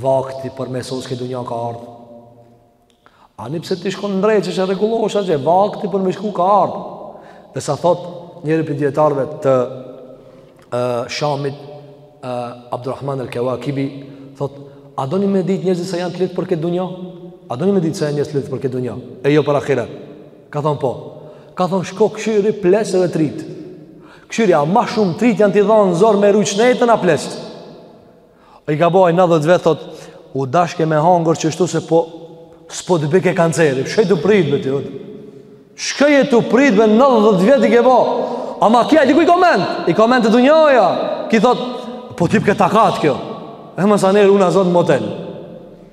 Vakti për me sos këtë dunja ka ardhë. Ani pse ti shkon ndrejt që që regullohë shë gjë, vakti për me shku ka ardhë. Dhe ça thot njëri prej dijetarëve të e, Shamit, e, Abdurrahman el Kevakibi, thot, a don me ditë njerëzit se janë të lidhë për këtë dunja? A don me ditë se janë njerëzit të lidhë për këtë dunja? E jo për akiret. Ka thonë po. Ka thonë shko kshyri pleqt dhe t'rit. Kshyri, a ma shumë t'rit janë tuj dhonë zor me rujtë shnetën a pleqt? I ka bo nandhet vjet, thot, u dashke me hangër kështu se po, s'po të bike kanceri, shka je tu pritë be ti, thot. Shka je tu pritë be nandhet vjet i ke bo. Ama ky, a, diku i koment, i koment te dunjaja, ky thot, po t'ipke takat kjo. E masane, runa Zot motel.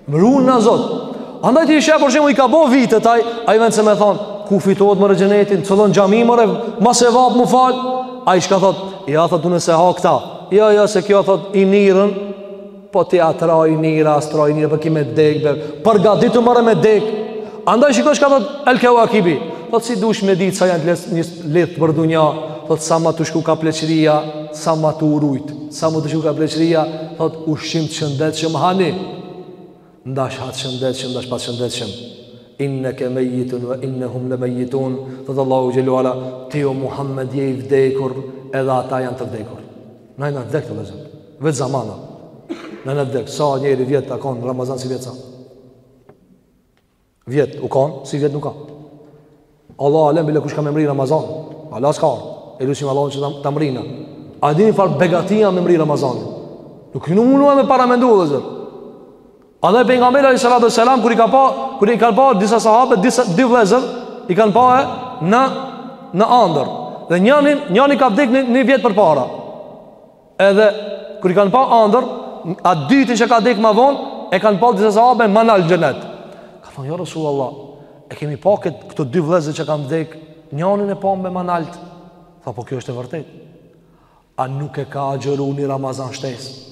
Më runa Zot Andaj ti ishe për shembull i ka bo vitet Ai, ai vend si me thonë Ku fitohet more xheneti Qëllo n'xhami more Ma se vapë m'u falë Ai shka thot Jo thot unë s'e ha këta Jo, jo se kjo thot ynyrën Po ti a t'ra ynyra A s't'ra ynyra Po ki me dek be. Përgaditu more me dek Andaj shiko shka thot El Kevakibi Thot si dush me ditë Sa janë njerëz të lidhë për dunja Thot sa ma tu shku ka pleqëria sa ma tu rujt, sa ma tu shku ka pleqëria, thot ushqim të shëndetshëm hani. Ndash ha të shëndetshëm, ndash pa të shëndetshëm. Inneke mejjitun ve innehum lemejjitun. Thot Allahu xhele ue ala, ti o Muhammed je i vdekur, edhe ata janë të vdekur. Na jena vdekë vëllezër. Veç zamana. Na jena vdekë. Sa njeri vjet a kon n'Ramazan sivjet s'a. Vjet u kanë, sivjet nuk ka. Allahu alem bile kush ka me mrri Ramazanin. Hala s'ka ardh. E lusim Allahun që ta mrrina. A dini far begatia me mrri Ramazan. Nuk nuk muna me paramendu vëllezër. Edhe pejgamberi alejhi salatu selam Kur i ka pa Kur i ka pa disa sahabe Disa dy vllezër I kanë pa e Në Në andër Dhe njani Njani ka vdik një, një vjet përpara Edhe kur i kanë pa andër, a dytin që ka dek ma von, e kanë pa disa sahabe ma nalt n'xhenet. Ka thonë, "Ja Rasulullah, e kemi pa këtë këto dy vëllezër që kanë dek, njanin e pamë ma nalt Tha, "Po kjo është e vërtetë. A nuk e ka agjëru ni Ramazan shtesë?"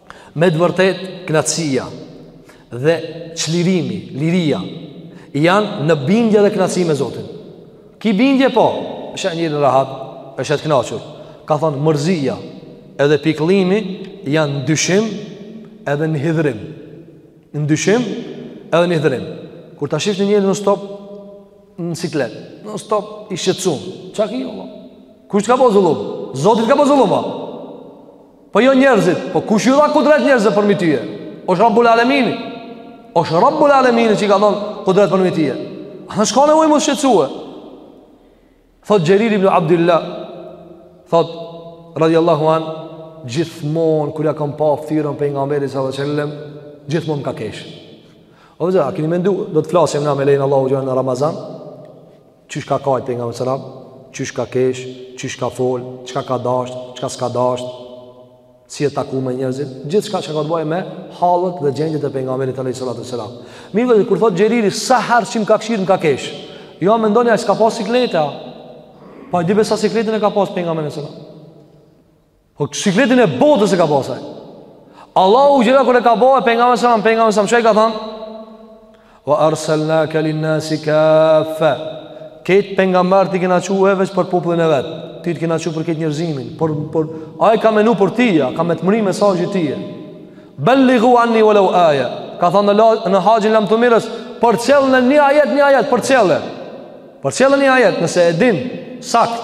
Me të vërtet, knaqësia dhe çlirimi, liria, janë në bindje edhe knaqësi me Zotin. Ki bindje po, është njeri i rahat, është i knaqur. Ka thonë, mërzia edhe pikllimi janë në dyshim edhe në hidhrim. Në dyshim edhe në hidhrim. Kur ta shifsh ni njeri non stop në siklet, non stop i shqetsun. Ça ki, vlla? Kush t'ka bo zullum? Zoti t'ka bo zullum, vlla? Po jo njerëzit, po kush ju dha kudret njerëzve përmi tyje? Osht Rabbul Alemini, osht Rabbul Alemini që i ka dhonë kudret përmi tyje. Ata shkojnë mu me shqetsue? Thot Xherir ibn Abdullah, thot, radiallahu an, gjithmonë, kur ja kam pa ftyrën pejgamberit salallahu alejhi selem, gjithmonë m'ka kesh. O vllezër, a kini mendu, do të flasim na me lejen Allahut gjatë Ramazan, Qysh ka kajt pejgamberi selam, qysh ka kesh, qysh ka fol, çka ka dash, çka s'ka dash, si u taku me njerëzit, gjithçka që ka të bëjë me hallet dhe gjendjet e pejgamberit alayhi salatu selam. Mirë, kur thot Xheriri sa herë që më ka kshir, më ka kesh. Jo a mendoni a s'ka pas siklete a. Po besa siklete ne ka pas pejgamberi selam. Po sikletin e botës e ka bart ai. Allahu xhel kur e ka bërë pejgamberin selam pejgamberin selam çka i ka thënë? Wa arsalnaka lin-nasi kaffa. Krejt pejgambertë i kena çue veç për popullin e vet. Ti të kena çue për krejt njerëzimin, por por ai ka menu për ty, a ka me të mrri mesazhi ty. Ballighu anni walau aya. Ka thënë në, në haxhin lamtumirës, përcjellne një ajet, një ajet përcjelle. Përcjellne një ajet, nëse e din sakt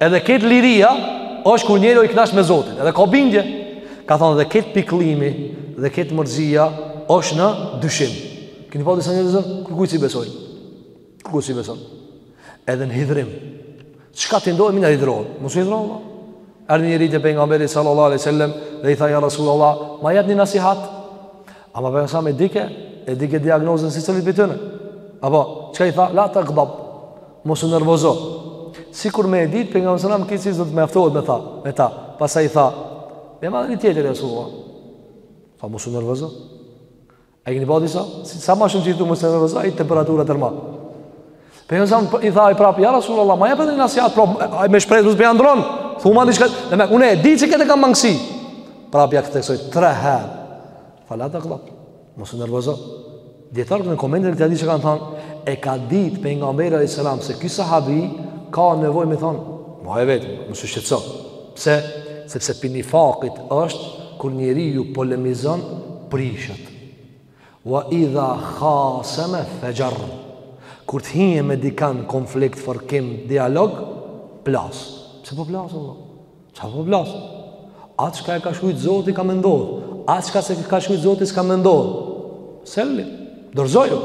Edhe krejt liria është kur njeri o i knaq me Zotin Edhe ka bindje Ka thonë dhe krejt pikllimi Dhe krejt mërzia është në dyshim Keni pa disa njerëz Kërkujt s'i besojnë Kërkujt s'i besojnë Edhe në hidhrim Çka të ndodh me u hidhru Mos u hidhro Erdh njëri te pejgamberi sallallahu alai sallam Dhe i tha ja Rasulullah Ma jep një nasihat Ama pejgamberi selam e dike E dike diagnozën secilit për tëne Apo, çka i tha La tagdab Mos u nervozo. Sikur me e ditë pejgamberi selam ky si zotë me ballafaqohet me ta, me ta. Pastaj i tha, ma jep edhe një tjetër ja Resulullah. Tha, mos u nervozo. A i keni pa disa? Si, sa ma shumë që i thu mos u nervozo, ai temperatura të rma. Pejgamberi selam i tha, ai prapë, ja Resulullah, ma jep edhe një nasihat, prapë, ai me shpresë, mos po ja ndrron. Thuma një diçka, dome, une, di që këtë kam mangësi. Prapë, ja kthen kësoj, tre herë. Fa la tagdab. Mos u nervozo. Dijetarët në komentin e hadithit ça kanë thënë e ka ditë pejgamberi alayhis salam se ky sahabi ka nevojë me thon, ma vetëm, mos u shqetëso. Pse? Sepse prej nifakit është kur njeriu polemizon prishet. Wa idha khasama fajar. Kur të hije me dikan konflikt, fërkim, dialog, plas. Pse po plas vlla? Qa po plasë? Atë çka e ka shkrujt zoti ka me ndodh. Atë çka s'e ka shkrujt zoti s'ka me ndodh. Sellim, dorëzoju.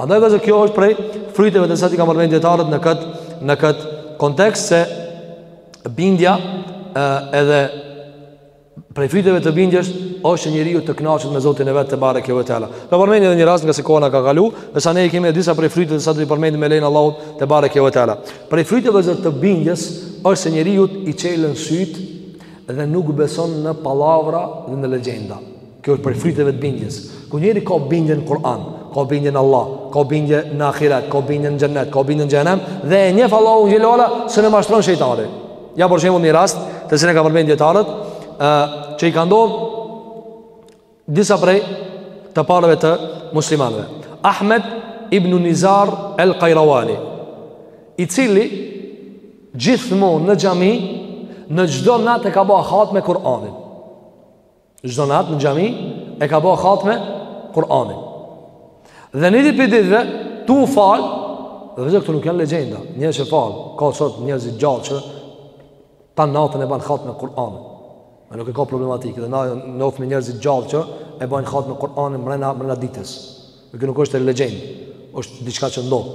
Andaj dhe kjo është prej fryteve të saj që i kanë përmend dijetarët në këtë, në këtë kontekst se bindja e, edhe prej fryteve të bindjes është njeriu të kënaqet me Zotin e vet tebareke ve teala. Do përmend edhe një rast ngase koha ka kalu, edhe pse ne i kemi edhe disa prej fryteve të saj do i përmend me lejen e Allahut tebareke ve teala. Prej fryteve të bindjes është se njeriut i çelen sytë dhe nuk beson në pallavra dhe në legjenda. Kjo është prej fryteve të bindjes. Kur njeri ka bindje në Kur'an, ka bindje në Allah, ka bindje në Ahiret, ka bindje në Xhennet, ka bindje në Xhehnem dhe e njeh Allahun xhelala s'e mashtron shejtani. Ja për shembull një rast, të cilën e kanë përmendur dijetarët, ë që i ka ndodhur Disa prej të parëve të muslimanve. Ahmed ibn Nizar al-Qayrawani, i cili gjithmonë në xhami në çdo natë e ka ba hatme Kur'anin. Çdo natë në xhami e ka ba hatme Kur'anin. Dhe një ditë pi ditëve tu fal, dhe veç këto nuk janë legjenda, njerëz që fal, ka sot njerëz të gjallë që tan natën e bajnë hatme Kur'anin. A nuk e ka problematike dhe na njohim njerëz të gjallë që e bajnë hatme Kur'anin mrena mrena ditës. Kjo nuk është legjendë, është diçka që ndodh.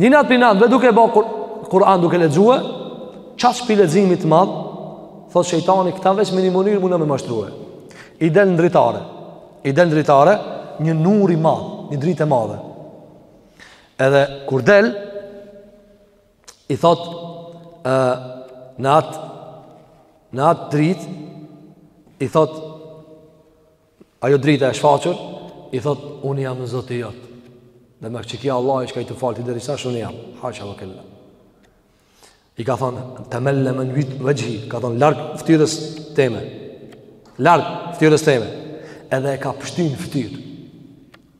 Një natë pi natëve duke ba Kur'an duke lexue, qasi leximi të madh, thot shejtani këtë veç me një mënyrë muna me mashtrue. I del n'dritare. I del n'dritare një nur i madh, një dritë e madhe. Edhe kur del i thot ë në atë në atë drit i thot ajo drita e shfaqur i thot unë jam zoti jot dhe meqë kija Allahi çka je tu fal ti derisa unë jam hasha vë kella i ka thon të melle me në vitë vëgji ka thon larg ftyrës teme larg ftyrës teme edhe e ka pshtyn n'ftyrë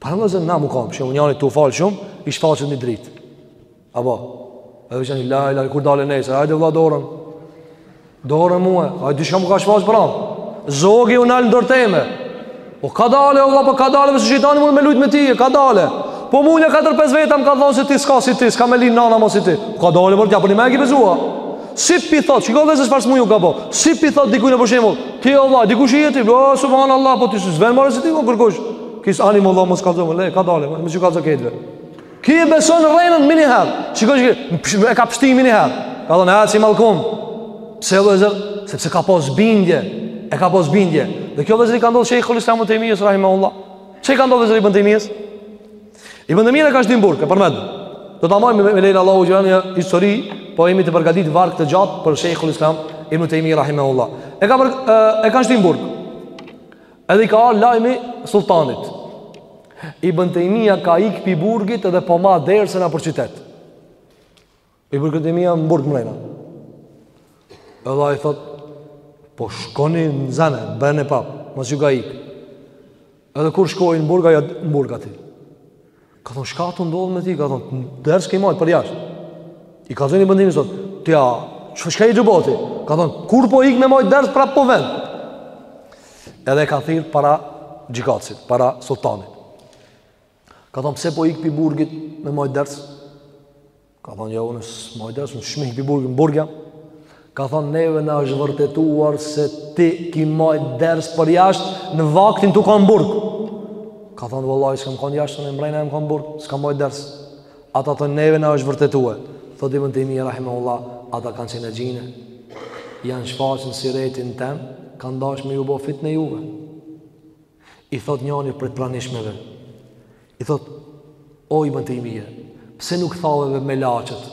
Para më zënë, na mu kam, që unë jam tu u falë shumë, i shfaqet një dritë. Apo, e dhe që një laj, laj, kur dalë e nesër, hajde vla dorën, dorën mue, hajde diçka m'u ka shfaqë pramë, zogi unë alë ndërteme, o ka dalë, o vla, po ka dalë, mos shejtani mund me lujtë me ti, ka dalë, po mu një 4-5 veta më kanë thonë si ti, s'ka si ti, s'ka me linë nana ma si ti, ka dalë, për tja, për një me e ki pëzua, si pi thot, shiko dhe se shfarë s'mu ju ka po, si pi thot dikujnë e përshimu, ti o vla, dikush i jeti, o, subhanë Allah, po ti s'venë marë si ti, o kërkush, Kis ani më dhomë, më s'ka dhomë, le, ka dalim, më që ka zë kejtëve. Ky e beson rrenën meniherë, që ka që e ka pshty meniherë. Ka thënë, e si mallkum, pse vllezër, sepse ka pas bindje, e ka pas bindje. Dhe kjo vllezër i ka ndodhë Shejhul Islam Ibn Tejmijes, rahimahullah. Çe i ka ndodhë vllezër Ibn Tejmijes? Ibn Tejmijen e kanë shti në burg, e përmend. Do ta majmë me, me lejen e Allahut Gjirani një histori, po jemi tu përgatit varg të gjatë për Shejhul Islam, Ibn Tejmije rahimahullah. E ka e kanë shti n'burg. Edhe i ka ardhë lajmi sulltanit Ibn Tejmija ka ik pi burgit edhe po ma ders nëpër qytet Ibn Tejmija m'burg mrena Edhe ai thot Po shkoni nzene, bjerne prap Mos ju ka ik Edhe kur shkojnë n'burg, aj m'burg aty Ka thonë, shka tu ndodhë me ti? Ka thonë, ders ki majtë për jashtë. I ka thonë Ibn Tejmijes, thot, ja, çka je tu bo ti? Ka thonë, kur po ik me majtë ders, prap po vjen. Edhe e ka thirrë para gjykatësit, para sulltanit. Ka thonë, pse po ik pi burgit me majtë ders? Ka thonë jo unë s'maj ders, unë s'iki pi burgit, në burg jam. Ka thonë neve na është vërtetuar se ti ki majt ders për jashtë në vaktin tu kanë n'burg. Ka thonë vallahi, s'kam kanë jashtë mbrena jam kanë n'burg, s'kam majt ders. Ata thonë neve na është vërtetuar. Thot Ibn Tejmije, rahimahullah, ata kanë qenë xhinë. Janë shfaqë n'siretin tem, kanë dashtë me ju bo fitne juve. I thot njani prej të pranishmëve, i thot, o Ibn Tejmije, pse nuk thave melaqet?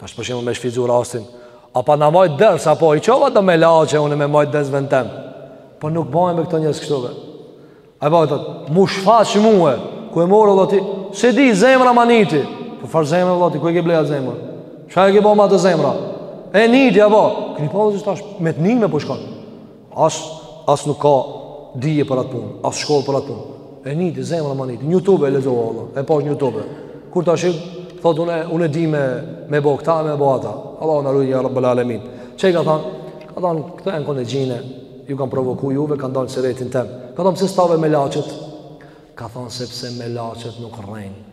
Tash për shembull me shfrytzu rastin, a pa na majtë ders, a po i çova do melaqe, unë me majtë ders n'vend tem, po nuk bajnë me këto njerëz kështu be. A be thot, m'u shfaq mue, ku e more, vlla ti, se di zemra ma niti, po çfarë zemre, vlla ti, ku e ke ble at zemër? Ça ke bo me atë zemër? E niti, a po, keni pa vllezër tash, me të nime po shkon. As as nuk ka dije për atë punë, as shkollë për atë punë. E niti zemra ma niti, n'YouTube e lexova vlla, e pashë në YouTube. Kur tash thot unë unë di me me bë këta me bë ata. Allahu na ruajt ja rabbel alemin. Çe ka thon? Ka thon këto janë kone xhinë, ju kanë provokuar juve, kanë dalë n'siretin tem. Ka thon pse s'thave melaqet? Ka thon sepse melaqet nuk rrejnë.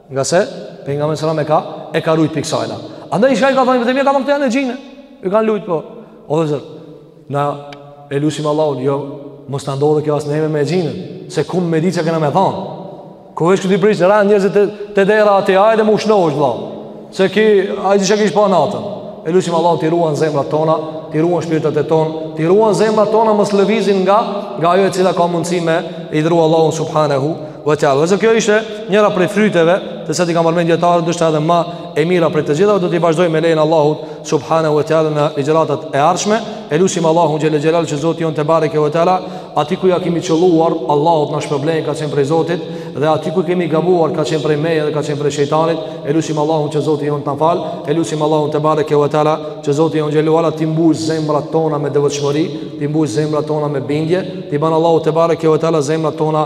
Ngase, për nga mesra me ka, e ka rujt pi kësajna. Andaj shka ka thonë, Ibn Tejmije ka thonë këta janë xhinë. Ju kanë lujt, po. O vllezër, na e lusim Allahun, jo, mos të ndodhë kjo as neve me xhinë, se ku me di çe kena me thonë. Ku vesh këtë i prishë, rren njerzit te, te dera aty, hajde m'u shnosh, vlla. Se ki, hajde çe kishe pa natën. E lusim Allahun, të i ruan zemrat tona, të i ruan shpirtat e tonë, të i ruan zemrat tona, mos lëvizin nga, nga ajo e cila ka mundësi me, hidhru Allahun, subhanehu, ve teala, dhe se kjo ishte njëra prej fryteve të cilat i kanë përmend dijetarët, ndoshta edhe ma e mira prej të gjithave. Do t'i vazhdojmë me lejen e Allahut subhanehu ve teala në ligjëratët e ardhshme. E lusim Allahun xhele xhelaluhu që Zoti jonë tebareke ve teala aty ku ia kemi qëlluar, Allahu të na shpërblejë, ka qenë prej Zotit dhe aty ku kemi gabuar, ka qenë prej meje dhe ka qenë prej shejtanit. E lusim Allahun që Zoti jonë të na falë. E lusim Allahun tebareke ve teala që Zoti jonë xhele xhelaluhu t'i mbush zemrat tona me devotshmëri, t'i mbush zemrat tona me bindje, t'i banë Allahu tebareke ve teala zemrat tona